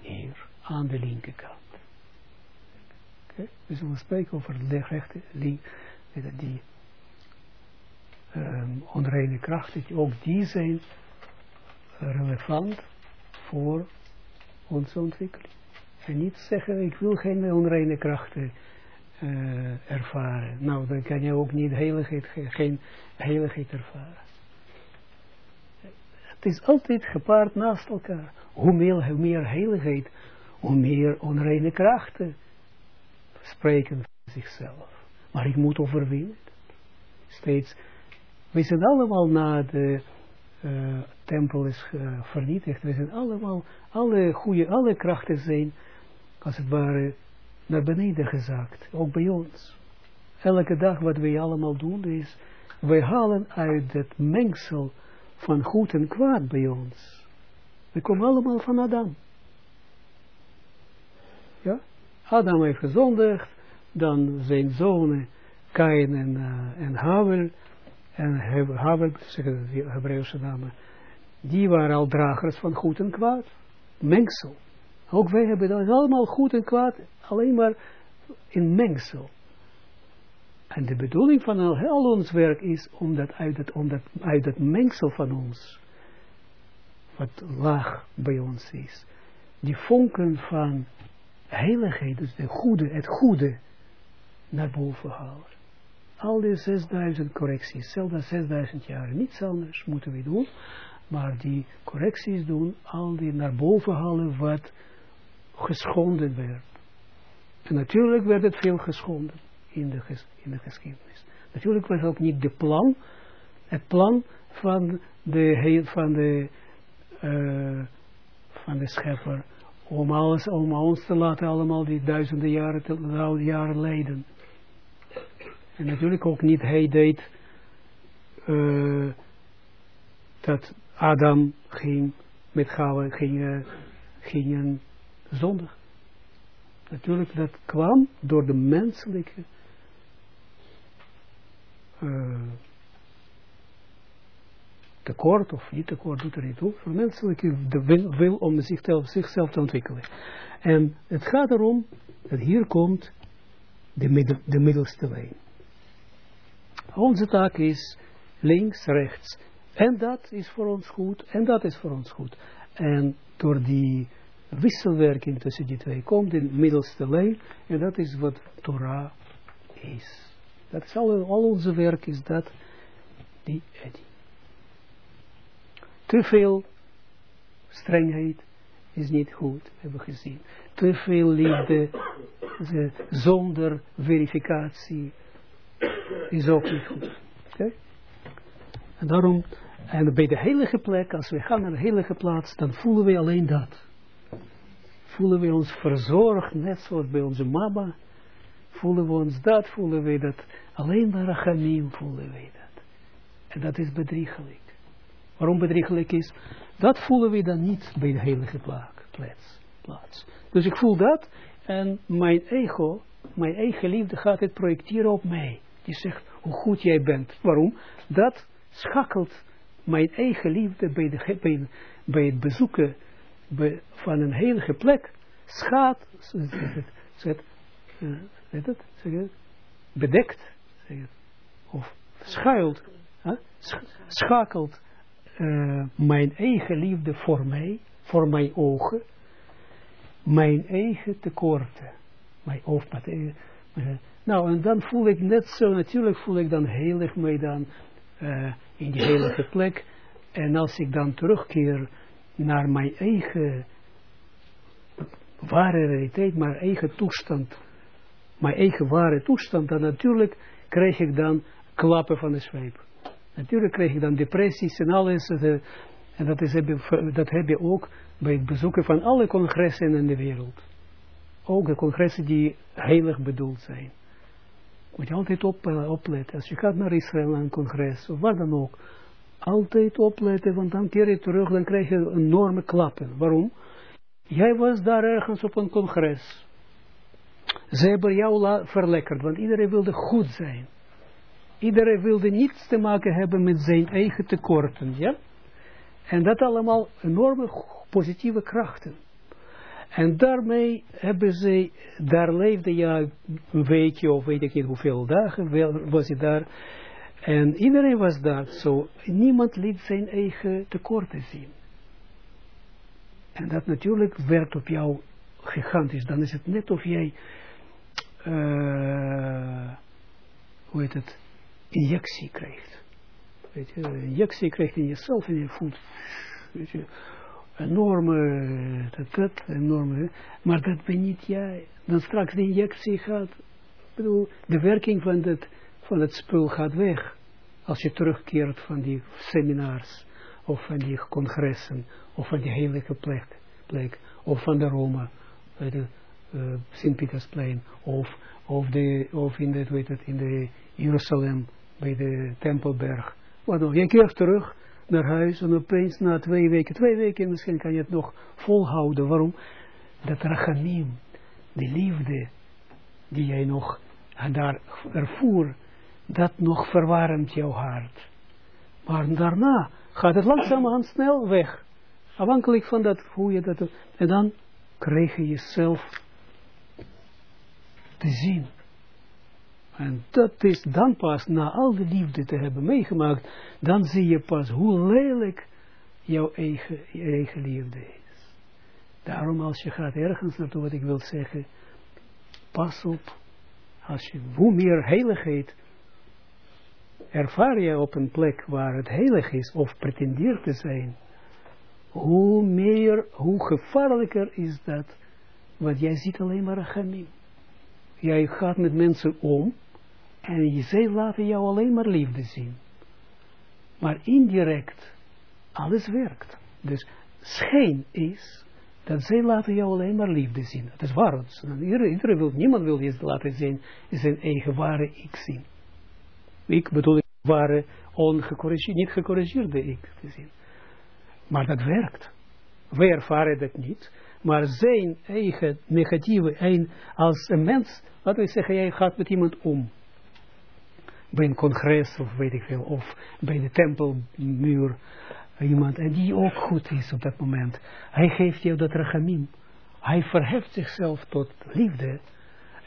hier, aan de linkerkant. Okay? We spreken over de rechte, link, die um, onreine krachten, ook die zijn relevant voor onze ontwikkeling. En niet zeggen, ik wil geen onreine krachten uh, ervaren. Nou, dan kan je ook niet heiligheid, geen heiligheid ervaren. Het is altijd gepaard naast elkaar. Hoe meer, heiligheid, hoe meer onreine krachten spreken van zichzelf. Maar ik moet overwinnen. Steeds. We zijn allemaal na de uh, tempel is vernietigd. We zijn allemaal, alle goede, alle krachten zijn, als het ware, naar beneden gezakt. Ook bij ons. Elke dag wat wij allemaal doen is, wij halen uit het mengsel van goed en kwaad bij ons. We komen allemaal van Adam. Ja? Adam heeft gezondigd, dan zijn zonen Kain en, uh, en Havel, en Havel, zeggen de Hebreeuwse namen, die waren al dragers van goed en kwaad. Mengsel. Ook wij hebben dan allemaal goed en kwaad, alleen maar in mengsel. En de bedoeling van al, ons werk is om dat uit het, dat, uit het mengsel van ons, wat laag bij ons is, die vonken van heiligheid, dus de goede, het goede, naar boven halen. Al die 6000 correcties, zelfs 6000 jaar, niets anders moeten we doen, maar die correcties doen, al die naar boven halen wat geschonden werd. En natuurlijk werd het veel geschonden in de, in de geschiedenis. Natuurlijk was ook niet de plan, het plan van de, van de, uh, van de schepper, om alles, om ons te laten allemaal die duizenden jaren, te, jaren lijden. En natuurlijk ook niet hij deed uh, dat Adam ging met Gawa, ging, uh, ging zondig. Natuurlijk, dat kwam door de menselijke uh, tekort of niet tekort, doet er niet toe. Voor menselijke de wil, wil om zichzelf, zichzelf te ontwikkelen. En het gaat erom dat hier komt de, de middelste lijn. Onze taak is links, rechts. En dat is voor ons goed, en dat is voor ons goed. En door die wisselwerking tussen die twee komt in middelste lijn, en dat is wat Torah is. Dat is al, al onze werk is dat, die die. Te veel strengheid is niet goed, hebben we gezien. Te veel liefde zonder verificatie is ook niet goed. En daarom, en bij de heilige plek, als we gaan naar de heilige plaats, dan voelen we alleen dat. Voelen we ons verzorgd, net zoals bij onze mama. Voelen we ons dat, voelen we dat. Alleen bij Rachamim voelen we dat. En dat is bedriegelijk. Waarom bedriegelijk is? Dat voelen we dan niet bij de heilige plaats. plaats. Dus ik voel dat en mijn ego, mijn eigen liefde gaat het projecteren op mij. Die zegt hoe goed jij bent. Waarom? Dat schakelt mijn eigen liefde bij, de, bij, bij het bezoeken van een heilige plek. Schaadt, zeg het, zeg het, zeg het, bedekt, zeg het, of schuilt, schakelt uh, mijn eigen liefde voor mij, voor mijn ogen, mijn eigen tekorten. Mijn, of mijn, nou, en dan voel ik net zo, natuurlijk voel ik dan heilig mij dan uh, in die heilige plek. En als ik dan terugkeer naar mijn eigen ware realiteit, mijn eigen toestand, mijn eigen ware toestand, dan natuurlijk krijg ik dan klappen van de zweep. Natuurlijk krijg ik dan depressies en alles. En dat, is, dat heb je ook bij het bezoeken van alle congressen in de wereld. Ook de congressen die heilig bedoeld zijn. Moet je altijd op, uh, opletten. Als je gaat naar Israël naar een congres, of wat dan ook. Altijd opletten, want dan keer je terug, dan krijg je enorme klappen. Waarom? Jij was daar ergens op een congres. Ze hebben jou verlekkerd, want iedereen wilde goed zijn. Iedereen wilde niets te maken hebben met zijn eigen tekorten, ja? En dat allemaal enorme positieve krachten. En daarmee hebben ze, daar leefde ja een weekje of weet ik niet hoeveel dagen was hij daar. En iedereen was daar zo. Niemand liet zijn eigen tekorten zien. En dat natuurlijk werkt op jou gigantisch. Dan is het net of jij, uh, hoe heet het, injectie krijgt. Weet je, injectie krijgt in jezelf en je voelt, weet je, enorme, dat, dat, enorme, maar dat ben niet jij. Dan straks de injectie gaat, de werking van het, van het spul gaat weg. Als je terugkeert van die seminars, of van die congressen, of van die heilige plek, plek of van de Rome, de uh, Sint-Pietersplein, of, of, de, of in, de, weet het, in de Jeruzalem, bij de Tempelberg. Wat nog, je keert terug naar huis en opeens na twee weken, twee weken misschien kan je het nog volhouden. Waarom? Dat rachamim, die liefde die jij nog daar ervoer, dat nog verwarmt jouw hart. Maar daarna gaat het langzamerhand snel weg. Afhankelijk van dat, hoe je dat doet. En dan krijg je jezelf te zien. En dat is dan pas, na al die liefde te hebben meegemaakt, dan zie je pas hoe lelijk jouw eigen, eigen liefde is. Daarom als je gaat ergens naartoe, wat ik wil zeggen, pas op, als je, hoe meer heiligheid ervaar je op een plek waar het heilig is, of pretendeert te zijn, hoe meer, hoe gevaarlijker is dat, want jij ziet alleen maar een gamim. Jij gaat met mensen om, en zij laten jou alleen maar liefde zien. Maar indirect, alles werkt. Dus schijn is, dat zij laten jou alleen maar liefde zien. Dat is waar. Iedereen wil, niemand wil je laten zien, zijn eigen ware ik zien. Ik bedoel, ware, ongecorrigeerde, niet gecorrigeerde ik te zien. Maar dat werkt. Wij ervaren dat niet. Maar zijn eigen negatieve, een, als een mens, laten we zeggen, jij gaat met iemand om bij een congres of weet ik veel, of bij de tempelmuur, iemand, en die ook goed is op dat moment. Hij geeft jou dat rachamim. Hij verheft zichzelf tot liefde.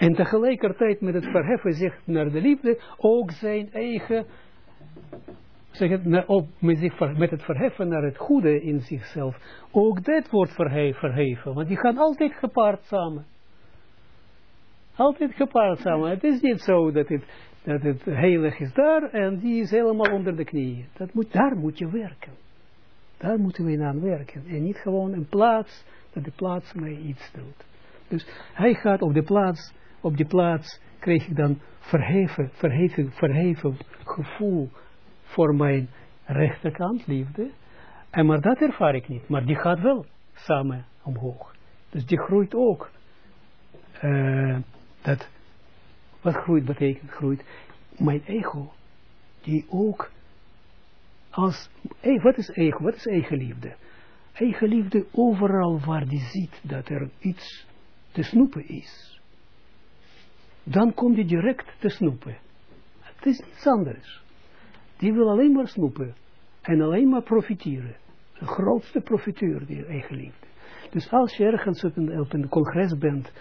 En tegelijkertijd met het verheffen zich naar de liefde, ook zijn eigen, zeg het, op, met, zich, met het verheffen naar het goede in zichzelf, ook dat wordt verheven, want die gaan altijd gepaard samen. Altijd gepaard samen. Het is niet zo dat het dat het heilig is daar en die is helemaal onder de knieën. Dat moet, daar moet je werken. Daar moeten we aan werken. En niet gewoon een plaats, dat de plaats mij iets doet. Dus hij gaat op de plaats, op die plaats krijg ik dan verheven, verheven, verheven gevoel voor mijn rechterkant, liefde. En maar dat ervaar ik niet. Maar die gaat wel samen omhoog. Dus die groeit ook. Uh, dat wat groeit betekent groeit? Mijn ego. Die ook als, wat is ego? Wat is eigenliefde? Eigenliefde overal waar die ziet dat er iets te snoepen is. Dan komt die direct te snoepen. Het is niets anders. Die wil alleen maar snoepen. En alleen maar profiteren. De grootste profiteur, die eigenliefde. Dus als je ergens op een, congres bent,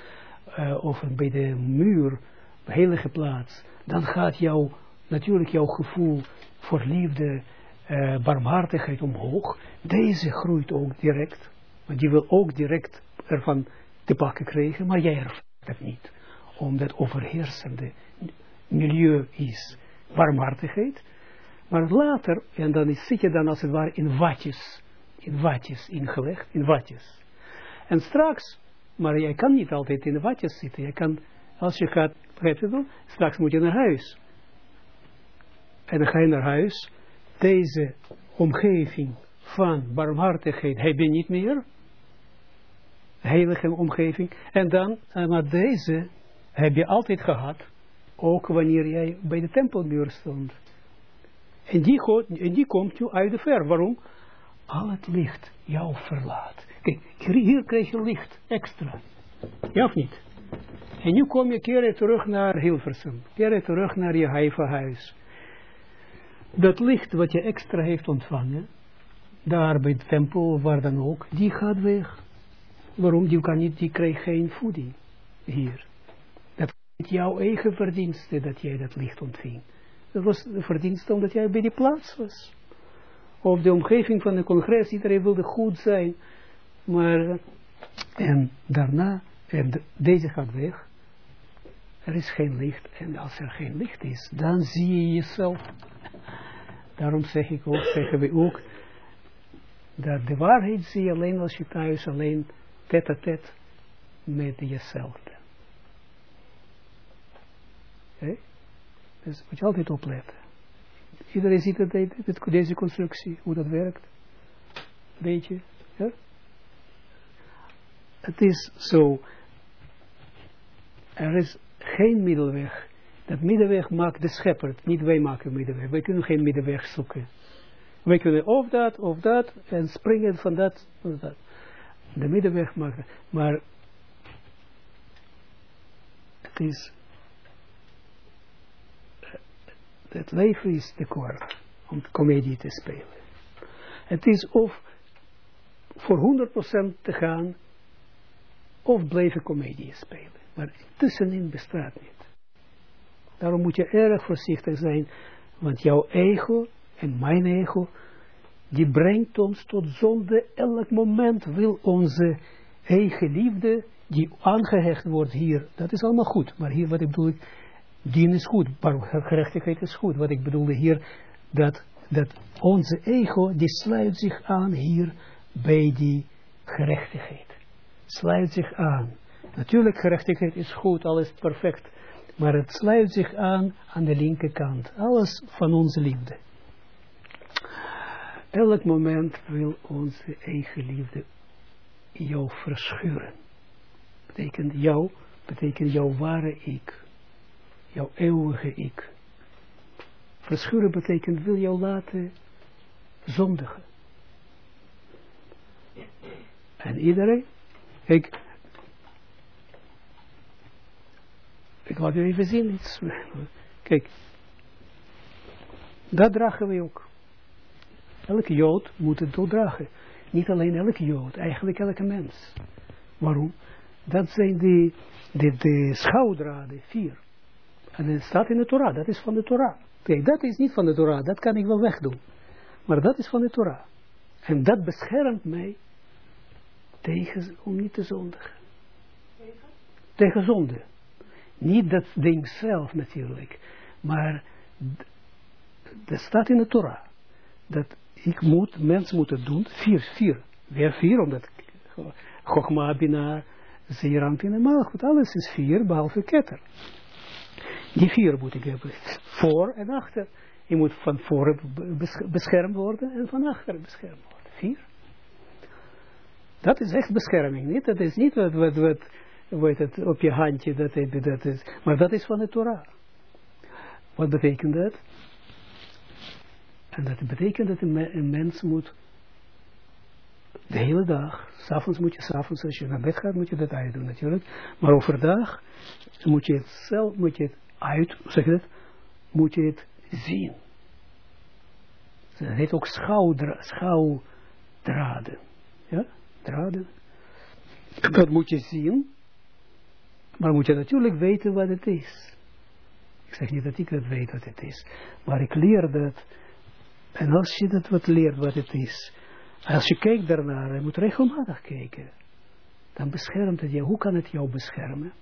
uh, of bij de muur, heilige plaats, dan gaat jouw, natuurlijk jouw gevoel voor liefde, uh, barmhartigheid omhoog. Deze groeit ook direct, want je wil ook direct ervan te pakken krijgen, maar jij ervaart het niet. Omdat overheersende milieu is barmhartigheid. Maar later, en dan zit je dan als het ware in watjes, in watjes ingelegd, in watjes. En straks, maar jij kan niet altijd in watjes zitten, je kan als je gaat, begrijp Straks moet je naar huis. En dan ga je naar huis. Deze omgeving van barmhartigheid heb je niet meer. Heilige omgeving. En dan, eh, maar deze heb je altijd gehad. Ook wanneer jij bij de tempelmuur stond. En die, die komt nu uit de ver. Waarom? Al het licht jou verlaat. Kijk, hier krijg je licht extra. Ja of niet? En nu kom je keren terug naar Hilversum. Keren terug naar je huis. Dat licht wat je extra heeft ontvangen, daar bij het tempel, waar dan ook, die gaat weg. Waarom? Die, kan niet, die krijgt geen voeding hier. Is jouw eigen verdienste dat jij dat licht ontving. Dat was de verdienste omdat jij bij die plaats was. Of de omgeving van de congres, iedereen wilde goed zijn. Maar, en daarna, en deze gaat weg. Er is geen licht. En als er geen licht is, dan zie je jezelf. Daarom zeg ik ook, zeggen we ook, dat de waarheid zie je alleen als je thuis alleen tête à tête met jezelf Dus moet je altijd opletten. Iedereen ziet het, dit, deze constructie, hoe dat werkt. Weet je? Ja? Het is zo. Er is geen middelweg. Dat middenweg maakt de schepper, niet wij maken middenweg. Wij kunnen geen middenweg zoeken. Wij kunnen of dat, of dat, en springen van dat, of dat. De middenweg maken. Maar het is, het leven is te kort om comedie te spelen. Het is of voor 100% te gaan, of blijven comedie spelen. Maar tussenin bestaat niet. Daarom moet je erg voorzichtig zijn, want jouw ego en mijn ego, die brengt ons tot zonde. Elk moment wil onze eigen liefde, die aangehecht wordt hier, dat is allemaal goed. Maar hier wat ik bedoel, dien is goed, gerechtigheid is goed. Wat ik bedoelde hier, dat, dat onze ego, die sluit zich aan hier bij die gerechtigheid. Sluit zich aan. Natuurlijk, gerechtigheid is goed, alles perfect. Maar het sluit zich aan aan de linkerkant. Alles van onze liefde. Elk moment wil onze eigen liefde jou verschuren. Betekent jou, betekent jouw ware ik. Jouw eeuwige ik. Verschuren betekent wil jou laten zondigen. En iedereen, ik, ik laat u even zien. Kijk, dat dragen we ook. Elke Jood moet het dragen. Niet alleen elke Jood, eigenlijk elke mens. Waarom? Dat zijn de, de, de schouwdraden, vier. En het staat in de Torah, dat is van de Torah. Kijk, dat is niet van de Torah, dat kan ik wel wegdoen. Maar dat is van de Torah. En dat beschermt mij tegen, om niet te zondigen. Tegen? Zonde. Niet dat ding zelf natuurlijk, maar dat staat in de Torah. Dat ik moet, mensen moeten doen, vier, vier. Weer vier, omdat Chogma, Bina, Zeerantin en Malchut, alles is vier, behalve Keter. Die vier moet ik hebben, voor en achter. Je moet van voor beschermd worden en van achter beschermd worden. Vier. Dat is echt bescherming, niet? Dat is niet wat, wat, wat, wat het, op je handje, dat, dat is, maar dat is van de Torah. Wat betekent dat? En dat betekent dat een, mens moet de hele dag, s'avonds moet je, s'avonds als je naar bed gaat, moet je dat uit doen natuurlijk. Maar overdag moet je het zelf, moet je het uit, zeg je dat, moet je het zien. Dat heet ook schouwdraden. Ja, draden. Dat moet je zien. Maar moet je natuurlijk weten wat het is. Ik zeg niet dat ik dat weet wat het is. Maar ik leer dat en als je dat wat leert wat het is, als je kijkt daarnaar, je moet regelmatig kijken, dan beschermt het je. Hoe kan het jou beschermen?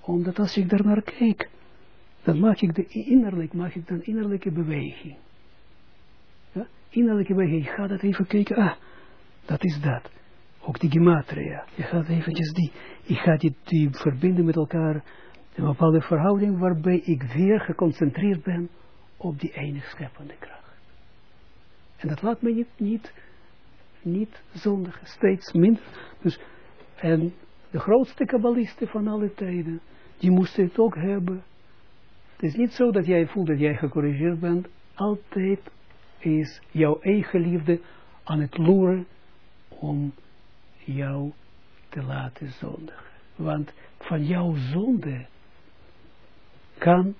Omdat als ik daarnaar kijk, dan maak ik de innerlijk, maak ik dan innerlijke beweging. Ja? Innerlijke beweging. Je gaat het even kijken, ah, dat is dat. Ook die gematria. Je gaat eventjes die, je gaat die, die verbinden met elkaar, een bepaalde verhouding waarbij ik weer geconcentreerd ben op die enige scheppende kracht. En dat laat me niet, niet, niet zondig, steeds minder. Dus, en de grootste kabbalisten van alle tijden, die moesten het ook hebben. Het is niet zo dat jij voelt dat jij gecorrigeerd bent. Altijd is jouw eigen liefde aan het loeren om jou te laten zondigen. Want van jouw zonde kan,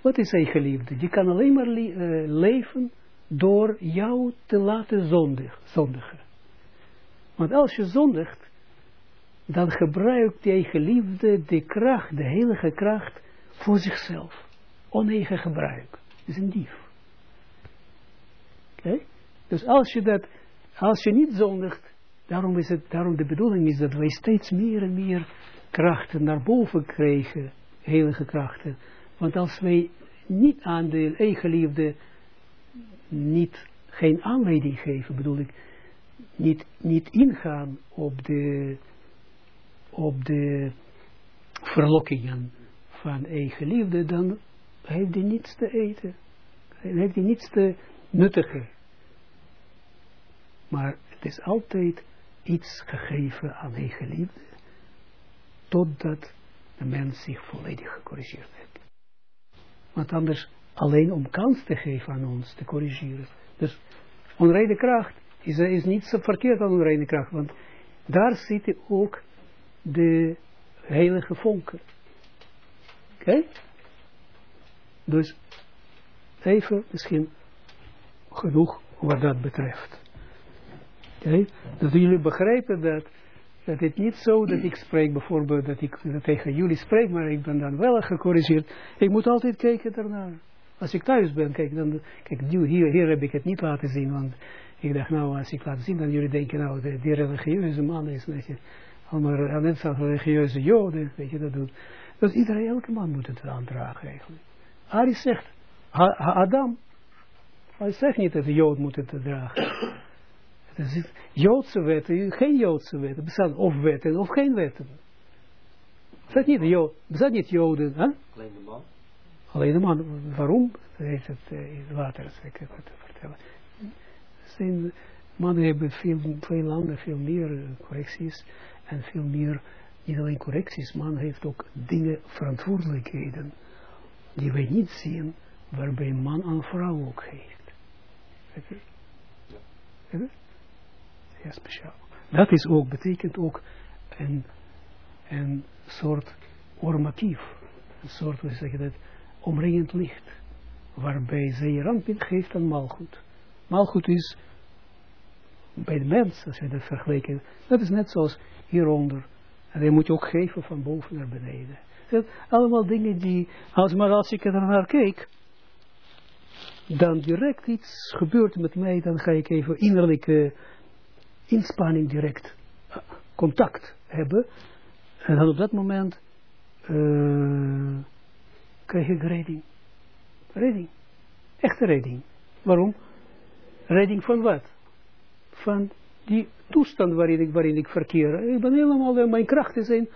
wat is eigen liefde? Die kan alleen maar uh, leven door jou te laten zondig, zondigen. Want als je zondigt, dan gebruikt die eigen liefde de kracht, de heilige kracht, voor zichzelf. Oneigen gebruik. Dat is een dief. Oké? Dus als je dat, als je niet zondigt, daarom is het, daarom de bedoeling is dat wij steeds meer en meer krachten naar boven krijgen, heilige krachten. Want als wij niet aan de eigen liefde niet, geen aanleiding geven, bedoel ik, niet, niet ingaan op de, op de verlokkingen van eigen liefde, dan heeft hij niets te eten. Dan heeft hij niets te nuttigen. Maar het is altijd iets gegeven aan eigen liefde, totdat de mens zich volledig gecorrigeerd heeft. Want anders alleen om kans te geven aan ons te corrigeren. Dus onreine kracht is, is niet zo verkeerd aan onreine kracht, want daar zitten ook de heilige vonken. Oké? Dus even misschien genoeg wat dat betreft. Oké? Dat jullie begrijpen dat, dat het niet zo dat ik spreek bijvoorbeeld, dat ik tegen jullie spreek, maar ik ben dan wel gecorrigeerd. Ik moet altijd kijken daarnaar. Als ik thuis ben, kijk, dan, kijk, hier, hier heb ik het niet laten zien, want ik dacht, nou, als ik laat zien, dan jullie denken, nou, de, die religieuze man is, weet je, allemaal net zoals religieuze joden, weet je, dat doen. Dus iedereen, elke man moet het aandragen eigenlijk. Ari zegt, ha, ha, Adam, hij zegt niet dat de jood moet het dragen. Het is Joodse wetten, geen Joodse wetten, bestaan of wetten of geen wetten. Bestaat niet, jood, bestaat niet Joden, hè? Alleen de man. Alleen de man, waarom? Dat heeft het uh, later zeker te vertellen. Zijn, mannen hebben veel, veel langer, veel meer uh, correcties en veel meer, niet alleen correcties, man heeft ook dingen, verantwoordelijkheden, die wij niet zien, waarbij man aan vrouw ook heeft. Ja. Ja, speciaal. Dat is ook, betekent ook een, een soort normatief, een soort, hoe zeg je dat, omringend licht, waarbij Zeeranpin geeft aan Malgoed. Malgoed is bij de mens, als je dat vergelijkt, dat is net zoals hieronder. En die moet je ook geven van boven naar beneden. Dat allemaal dingen die, als, maar als ik er naar kijk, dan direct iets gebeurt met mij, dan ga ik even innerlijke inspanning direct eh, contact hebben. En dan op dat moment uh, krijg ik redding. Redding. Echte redding. Waarom? Redding van wat? Van die toestand waarin ik, waarin ik verkeer. Ik ben helemaal, eh, mijn krachten zijn,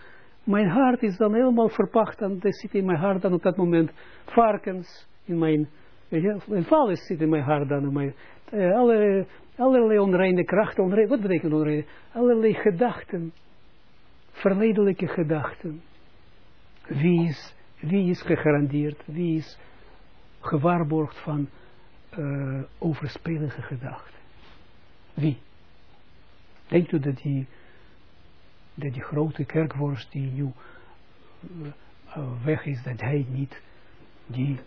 mijn hart is dan helemaal verpacht en er zit in mijn hart dan op dat moment varkens in mijn, weet je, zit in mijn hart dan, mijn, uh, alle, allerlei onreine krachten, onreine, wat betekent onreine? Allerlei gedachten, verledelijke gedachten. Wie is, wie is gegarandeerd, wie is gewaarborgd van uh, overspelige gedachten? Wie? Denkt u dat die, dat die grote kerkvorst die nu uh, weg is, dat hij niet, die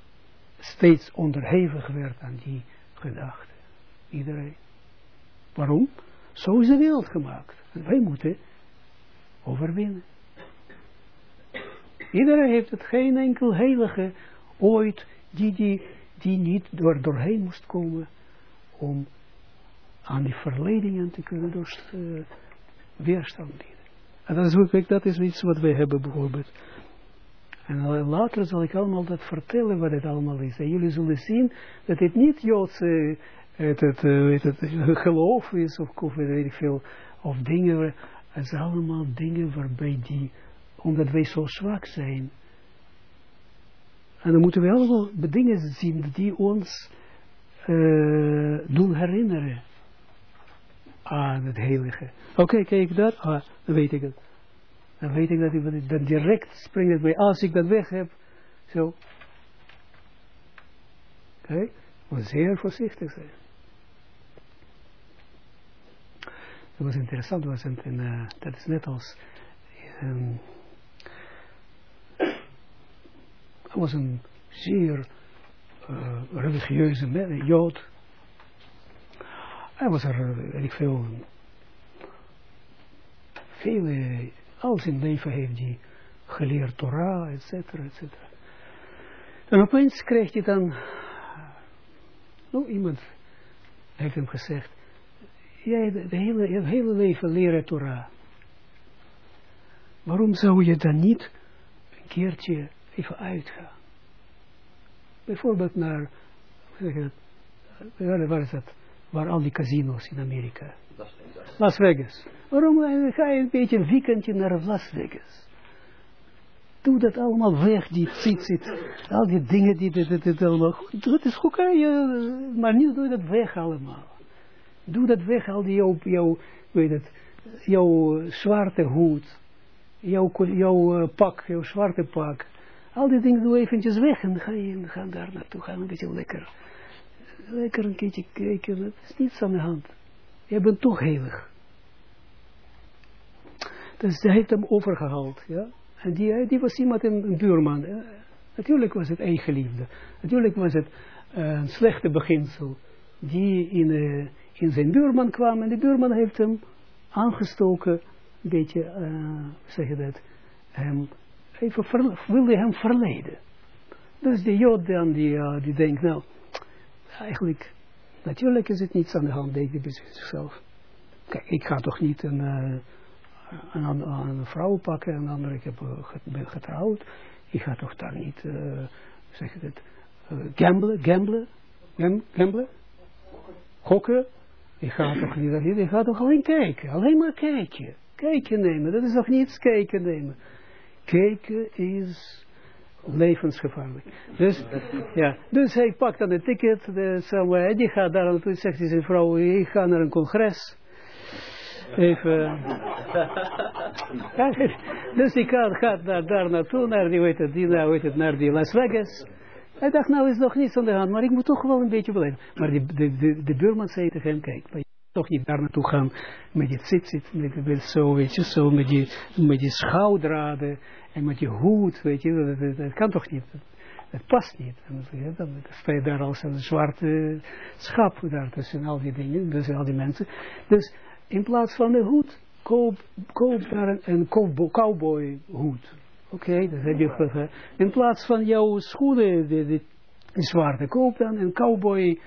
steeds onderhevig werd aan die gedachten? Iedereen. Waarom? Zo is de wereld gemaakt. En wij moeten overwinnen. Iedereen heeft het geen enkel heilige ooit die, die, die niet door, doorheen moest komen om aan die verledingen te kunnen door uh, weerstand bieden. En dat is, dat is iets wat wij hebben bijvoorbeeld. En later zal ik allemaal dat vertellen wat het allemaal is. En jullie zullen zien dat het niet Joodse het, het, het, het geloof is, of, of weet ik veel, of dingen, het zijn allemaal dingen waarbij die, omdat wij zo zwak zijn, en dan moeten we allemaal dingen zien die ons doen herinneren aan het heilige. Oké, okay, kijk dat, ah, dan weet ik het. Dan weet ik dat ik dan direct spring het mij. Als ik dat weg heb, zo. Oké, okay. moet zeer voorzichtig zijn. Dat was interessant, was het, in uh, dat is net als um, was een zeer eh, uh, religieuze Jood hij was er, weet ik veel, vele, al zijn leven heeft hij geleerd Torah, et cetera, et cetera. En opeens kreeg hij dan, nou iemand heeft hem gezegd, jij de hele, je hele leven leren Torah. Waarom zou je dan niet een keertje even uitgaan? Bijvoorbeeld naar, het, waar is dat? Waar al die casino's in Amerika. Las Vegas. Las Vegas. Waarom ga je een beetje een weekendje naar Las Vegas? Doe dat allemaal weg, die zit, al die dingen die dit, dit, allemaal. Dat is goed, je, maar nu doe dat weg allemaal. Doe dat weg, al die jouw, jouw, weet het, jouw zwarte hoed, jouw, jouw uh, pak, jouw zwarte pak. Al die dingen doe eventjes weg en ga je ga daar naartoe, ga een beetje lekker, lekker een keertje kijken, dat is niets aan de hand. Je bent toch heilig. Dus hij heeft hem overgehaald, ja. En die, die was iemand, een, een buurman. Uh, natuurlijk was het eigenliefde. Natuurlijk was het uh, een slechte beginsel. Die in, uh, in zijn buurman kwam. En de buurman heeft hem aangestoken. Een beetje, zeg je dat, hem, wilde hem verleiden. Dus de jood dan, die, die denkt, nou, eigenlijk, natuurlijk is het niets aan de hand, denkt hij bij zichzelf. Kijk, ik ga toch niet een een, een vrouw pakken en een andere, ik heb, ben getrouwd, ik ga toch daar niet, uh, zeg je het, uh, gamblen, gamblen, Gam, gamblen, gokken, ik ga toch niet, ik ga toch alleen kijken, alleen maar kijken, kijken nemen, dat is toch niets kijken nemen. Kijken is levensgevaarlijk. Dus, ja, dus hij pakt dan een ticket, de, die gaat daar naartoe, zegt hij zijn vrouw, ik ga naar een congres, even. [LAUGHS] dus ik gaat, gaat daar, daar naartoe, naar die, weet het, die, naar die Las Vegas. Hij dacht, nou is nog niets aan de hand, maar ik moet toch wel een beetje blijven. Maar die, de, de, de buurman zei tegen hem, kijk, maar je toch niet daar naartoe gaan met je zit, met, met zo, weet je, zo, met die, met die schouwdraden en met je hoed, weet je, dat, dat, dat kan toch niet. Het past niet. Dan, sta je daar als een zwarte schap daar tussen al die dingen, tussen al die mensen. Dus in plaats van de hoed, koop, koop daar een, cowboy hoed. Oké, dat heb je. In plaats van jouw schoenen, de, de zwarte, koop dan een cowboy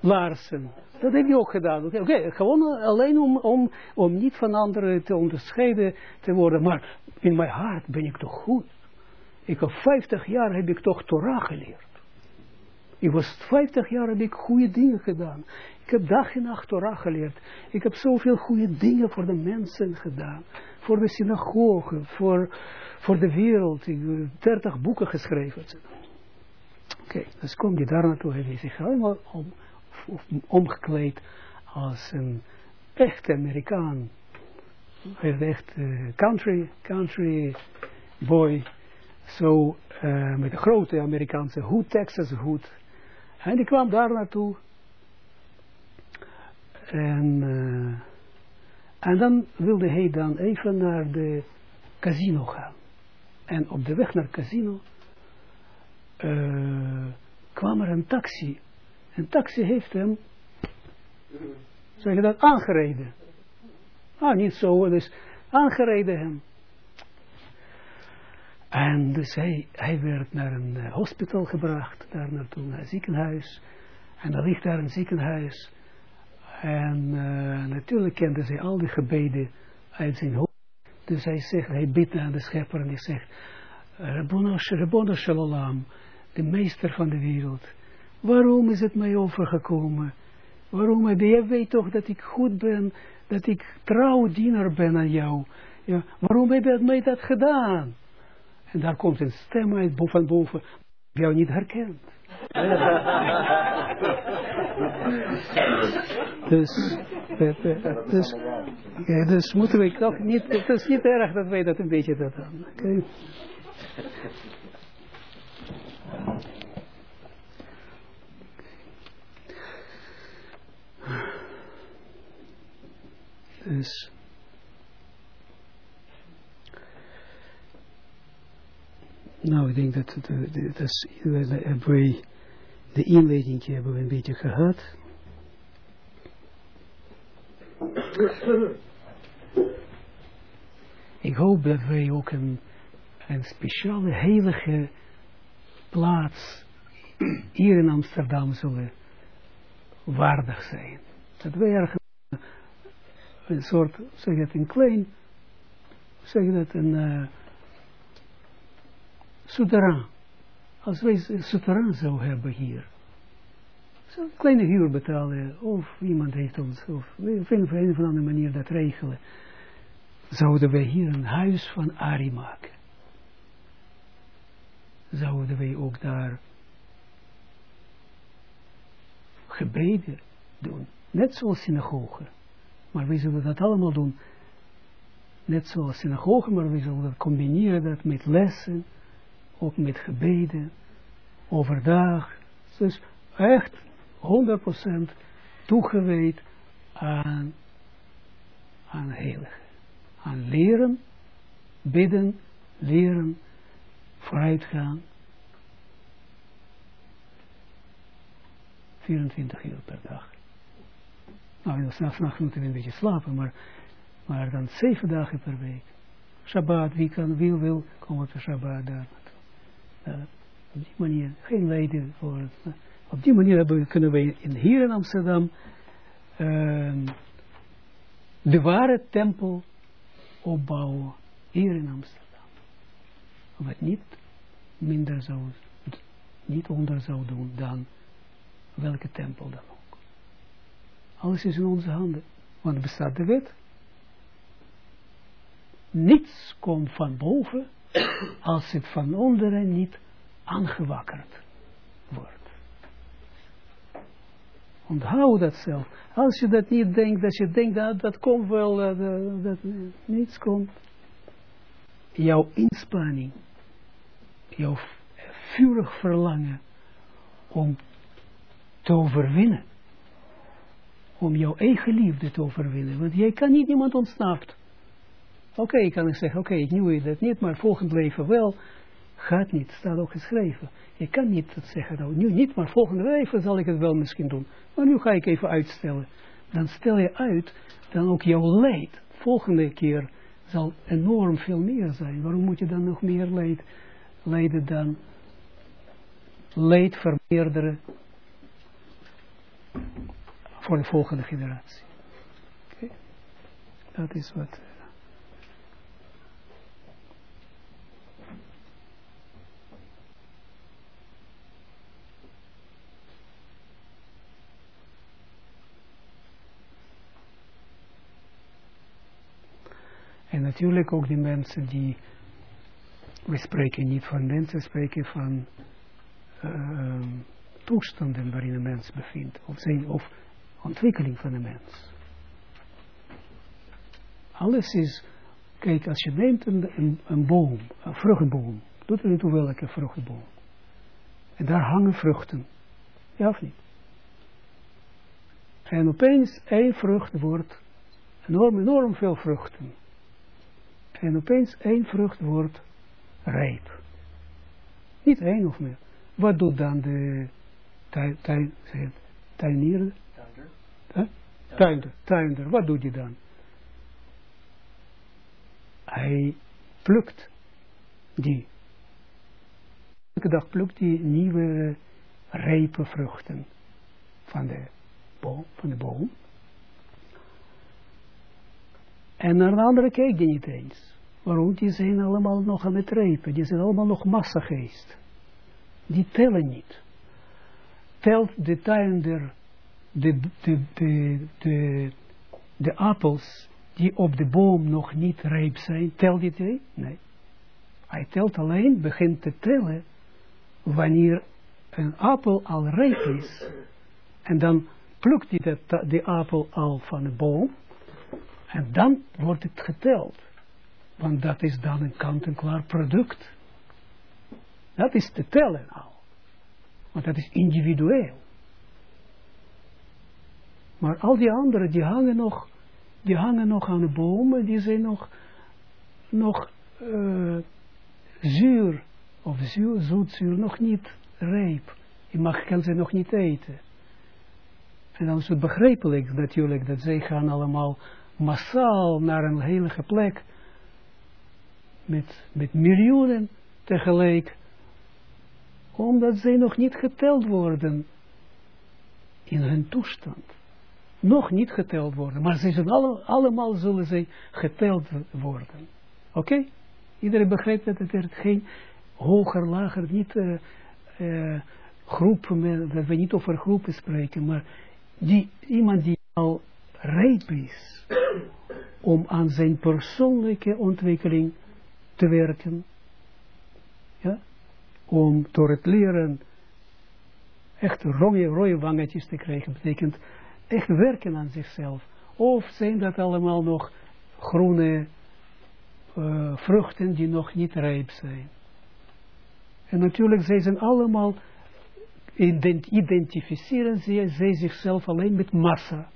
laarzen. Dat heb je ook gedaan. Oké, gewoon alleen om, om, om niet van anderen te onderscheiden te worden. Maar in mijn hart ben ik toch goed. Ik heb 50 jaar heb ik toch Torah geleerd. Ik was 50 jaar heb ik goede dingen gedaan. Ik heb dag en nacht Torah geleerd. Ik heb zoveel goede dingen voor de mensen gedaan. Voor de synagoge, voor, voor de wereld. Ik heb 30 boeken geschreven. Oké, okay, dus kom je daar naartoe. Hij zich helemaal om, omgekleed als een echte Amerikaan. Is echt country, country boy. Zo uh, met een grote Amerikaanse hoed, Texas hoed. En die kwam daar naartoe. En, uh, en dan wilde hij dan even naar de casino gaan. En op de weg naar het casino uh, kwam er een taxi. Een taxi heeft hem, zeg je dat, aangereden. Ah, niet zo, dus aangereden hem. En dus hij, hij werd naar een uh, hospital gebracht, daar naartoe, naar een ziekenhuis. En dan ligt daar een ziekenhuis. En uh, natuurlijk kende hij al die gebeden uit zijn hoofd. Dus hij zegt, hij bidt naar de schepper en hij zegt, Rabbona Shalom, de meester van de wereld. Waarom is het mij overgekomen? Waarom heb je, weet toch dat ik goed ben, dat ik trouw diener ben aan jou. Ja, waarom heb je mij dat gedaan? En daar komt een stem uit boven boven, die jou niet herkent. [LAUGHS] dus, dus, ja, dus moeten we toch niet, het is niet erg dat wij dat een beetje dat doen. Okay. Dus Nou, ik denk dat, dat, is, wij de inleiding hebben we een beetje gehad. Ik hoop dat wij ook een, een speciale heilige plaats hier in Amsterdam zullen waardig zijn. Dat wij ergens een soort, zeg het een klein, zeg het een uh. Als wij een souterrain zouden hebben hier. Zo'n kleine huur betalen, of iemand heeft ons, of op een of andere manier dat regelen. Zouden wij hier een huis van Ari maken. Zouden wij ook daar gebeden doen. Net zoals synagogen. Maar we zullen dat allemaal doen. Net zoals synagogen, maar we zullen dat combineren dat met lessen. Ook met gebeden. Overdag. Dus echt 100% toegewijd aan, aan heilige. Aan leren, bidden, leren, vooruitgaan. 24 uur per dag. Nou, s'nachts moeten we een beetje slapen, maar, maar dan 7 dagen per week. Shabbat, wie kan, wie wil, kom op de Shabbat daar. Op die manier, geen lijden voor het. Op die manier hebben, kunnen wij in, hier in Amsterdam uh, de ware tempel opbouwen. Hier in Amsterdam. Wat niet minder zou, niet onder zou doen dan welke tempel dan ook. Alles is in onze handen. Want er bestaat de wet. Niets komt van boven als het van onderen niet aangewakkerd wordt. Onthoud dat zelf. Als je dat niet denkt, dat je denkt dat dat komt wel, uh, dat, dat niets komt. Jouw inspanning, jouw vurig verlangen om te overwinnen. Om jouw eigen liefde te overwinnen. Want jij kan niet iemand ontsnapt. Oké, okay, kan ik zeggen, oké, okay, ik nieuw dat niet, maar volgend leven wel. Gaat niet, staat ook geschreven. Je kan niet dat zeggen, nou nu niet, maar volgende leven zal ik het wel misschien doen. Maar nu ga ik even uitstellen. Dan stel je uit, dan ook jouw leid, volgende keer zal enorm veel meer zijn. Waarom moet je dan nog meer leid, lijden dan? Leid vermeerderen voor de volgende generatie. Dat is wat... En natuurlijk ook die mensen die, we spreken niet van mensen, we spreken van uh, toestanden waarin een mens bevindt, of, zijn, of ontwikkeling van een mens. Alles is, kijk, als je neemt een, een, boom, een vruchtboom, doet er niet toe welke vruchtboom. En daar hangen vruchten. Ja of niet? En opeens één vrucht wordt enorm, enorm veel vruchten. En opeens één vrucht wordt rijp. Niet één of meer. Wat doet dan de tuin, tuinier? Tuinder. Huh? Tuinder. Tuinder. Wat doet hij dan? Hij plukt die. Elke dag plukt hij nieuwe rijpe vruchten van de boom. Van de boom. En naar de andere kijkt hij niet eens. Waarom? Die zijn allemaal nog aan het rijpen. Die zijn allemaal nog massageest. Die tellen niet. Telt de tuinder de, de, de, de, appels die op de boom nog niet rijp zijn, telt hij die? Nee. Hij telt alleen, begint te tellen, wanneer een appel al rijp is. En dan plukt hij de, de appel al van de boom en dan wordt het geteld. Want dat is dan een kant-en-klaar product. Dat is te tellen al. Want dat is individueel. Maar al die anderen, die hangen nog, die hangen nog aan de bomen, die zijn nog, nog uh, zuur of zuur, zoetzuur nog niet rijp. Je mag, kan ze nog niet eten. En dan is het begrijpelijk natuurlijk dat zij gaan allemaal massaal naar een heilige plek met, met miljoenen tegelijk, omdat zij nog niet geteld worden in hun toestand. Nog niet geteld worden, maar ze alle, allemaal zullen zij geteld worden. Oké? Iedereen begrijpt dat het geen hoger, lager, niet uh, uh, groepen, dat we niet over groepen spreken, maar die, iemand die al rijp is om aan zijn persoonlijke ontwikkeling te werken, ja, om door het leren echt rode, rode wangetjes te krijgen, betekent echt werken aan zichzelf. Of zijn dat allemaal nog groene uh, vruchten die nog niet rijp zijn. En natuurlijk, zij zijn allemaal, identificeren zij, zij zichzelf alleen met massa.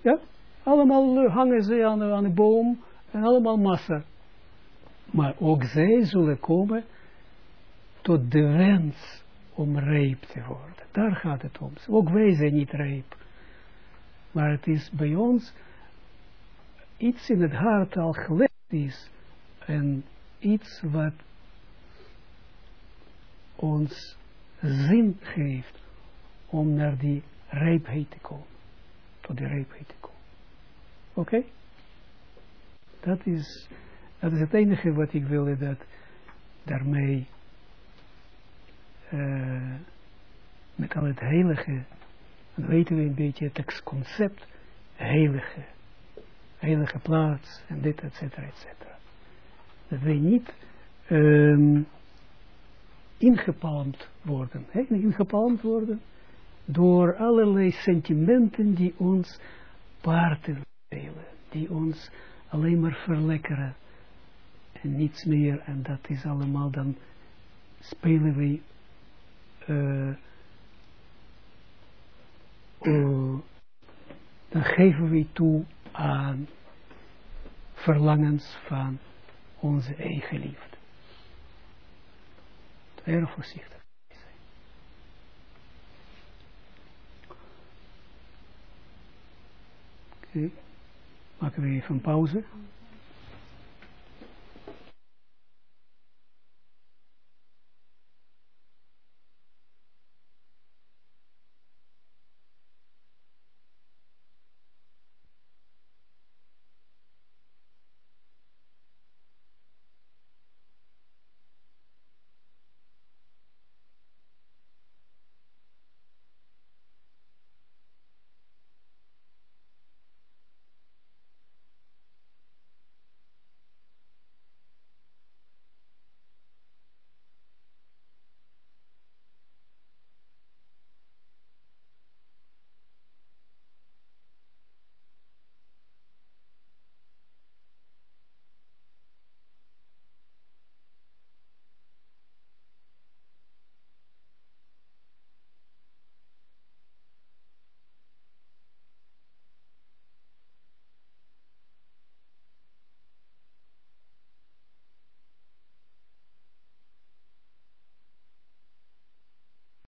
Ja, allemaal hangen ze aan, aan de boom en allemaal massa. Maar ook zij zullen komen tot de wens om rijp te worden. Daar gaat het om. Ook wij zijn niet rijp. Maar het is bij ons iets in het hart al gelegd is. En iets wat ons zin geeft om naar die rijpheid te komen. Tot die rijpheid te komen. Oké? Dat is, dat is het enige wat ik wilde dat daarmee uh, met al het heilige, dan weten we een beetje het concept heilige, heilige plaats en dit, et cetera, et cetera. Dat wij niet um, ingepalmd worden, ingepalmd worden door allerlei sentimenten die ons parten spelen, die ons alleen maar verlekkeren. En niets meer en dat is allemaal dan spelen we uh, uh, dan geven we toe aan verlangens van onze eigen liefde. Erg voorzichtig okay. maken we even een pauze.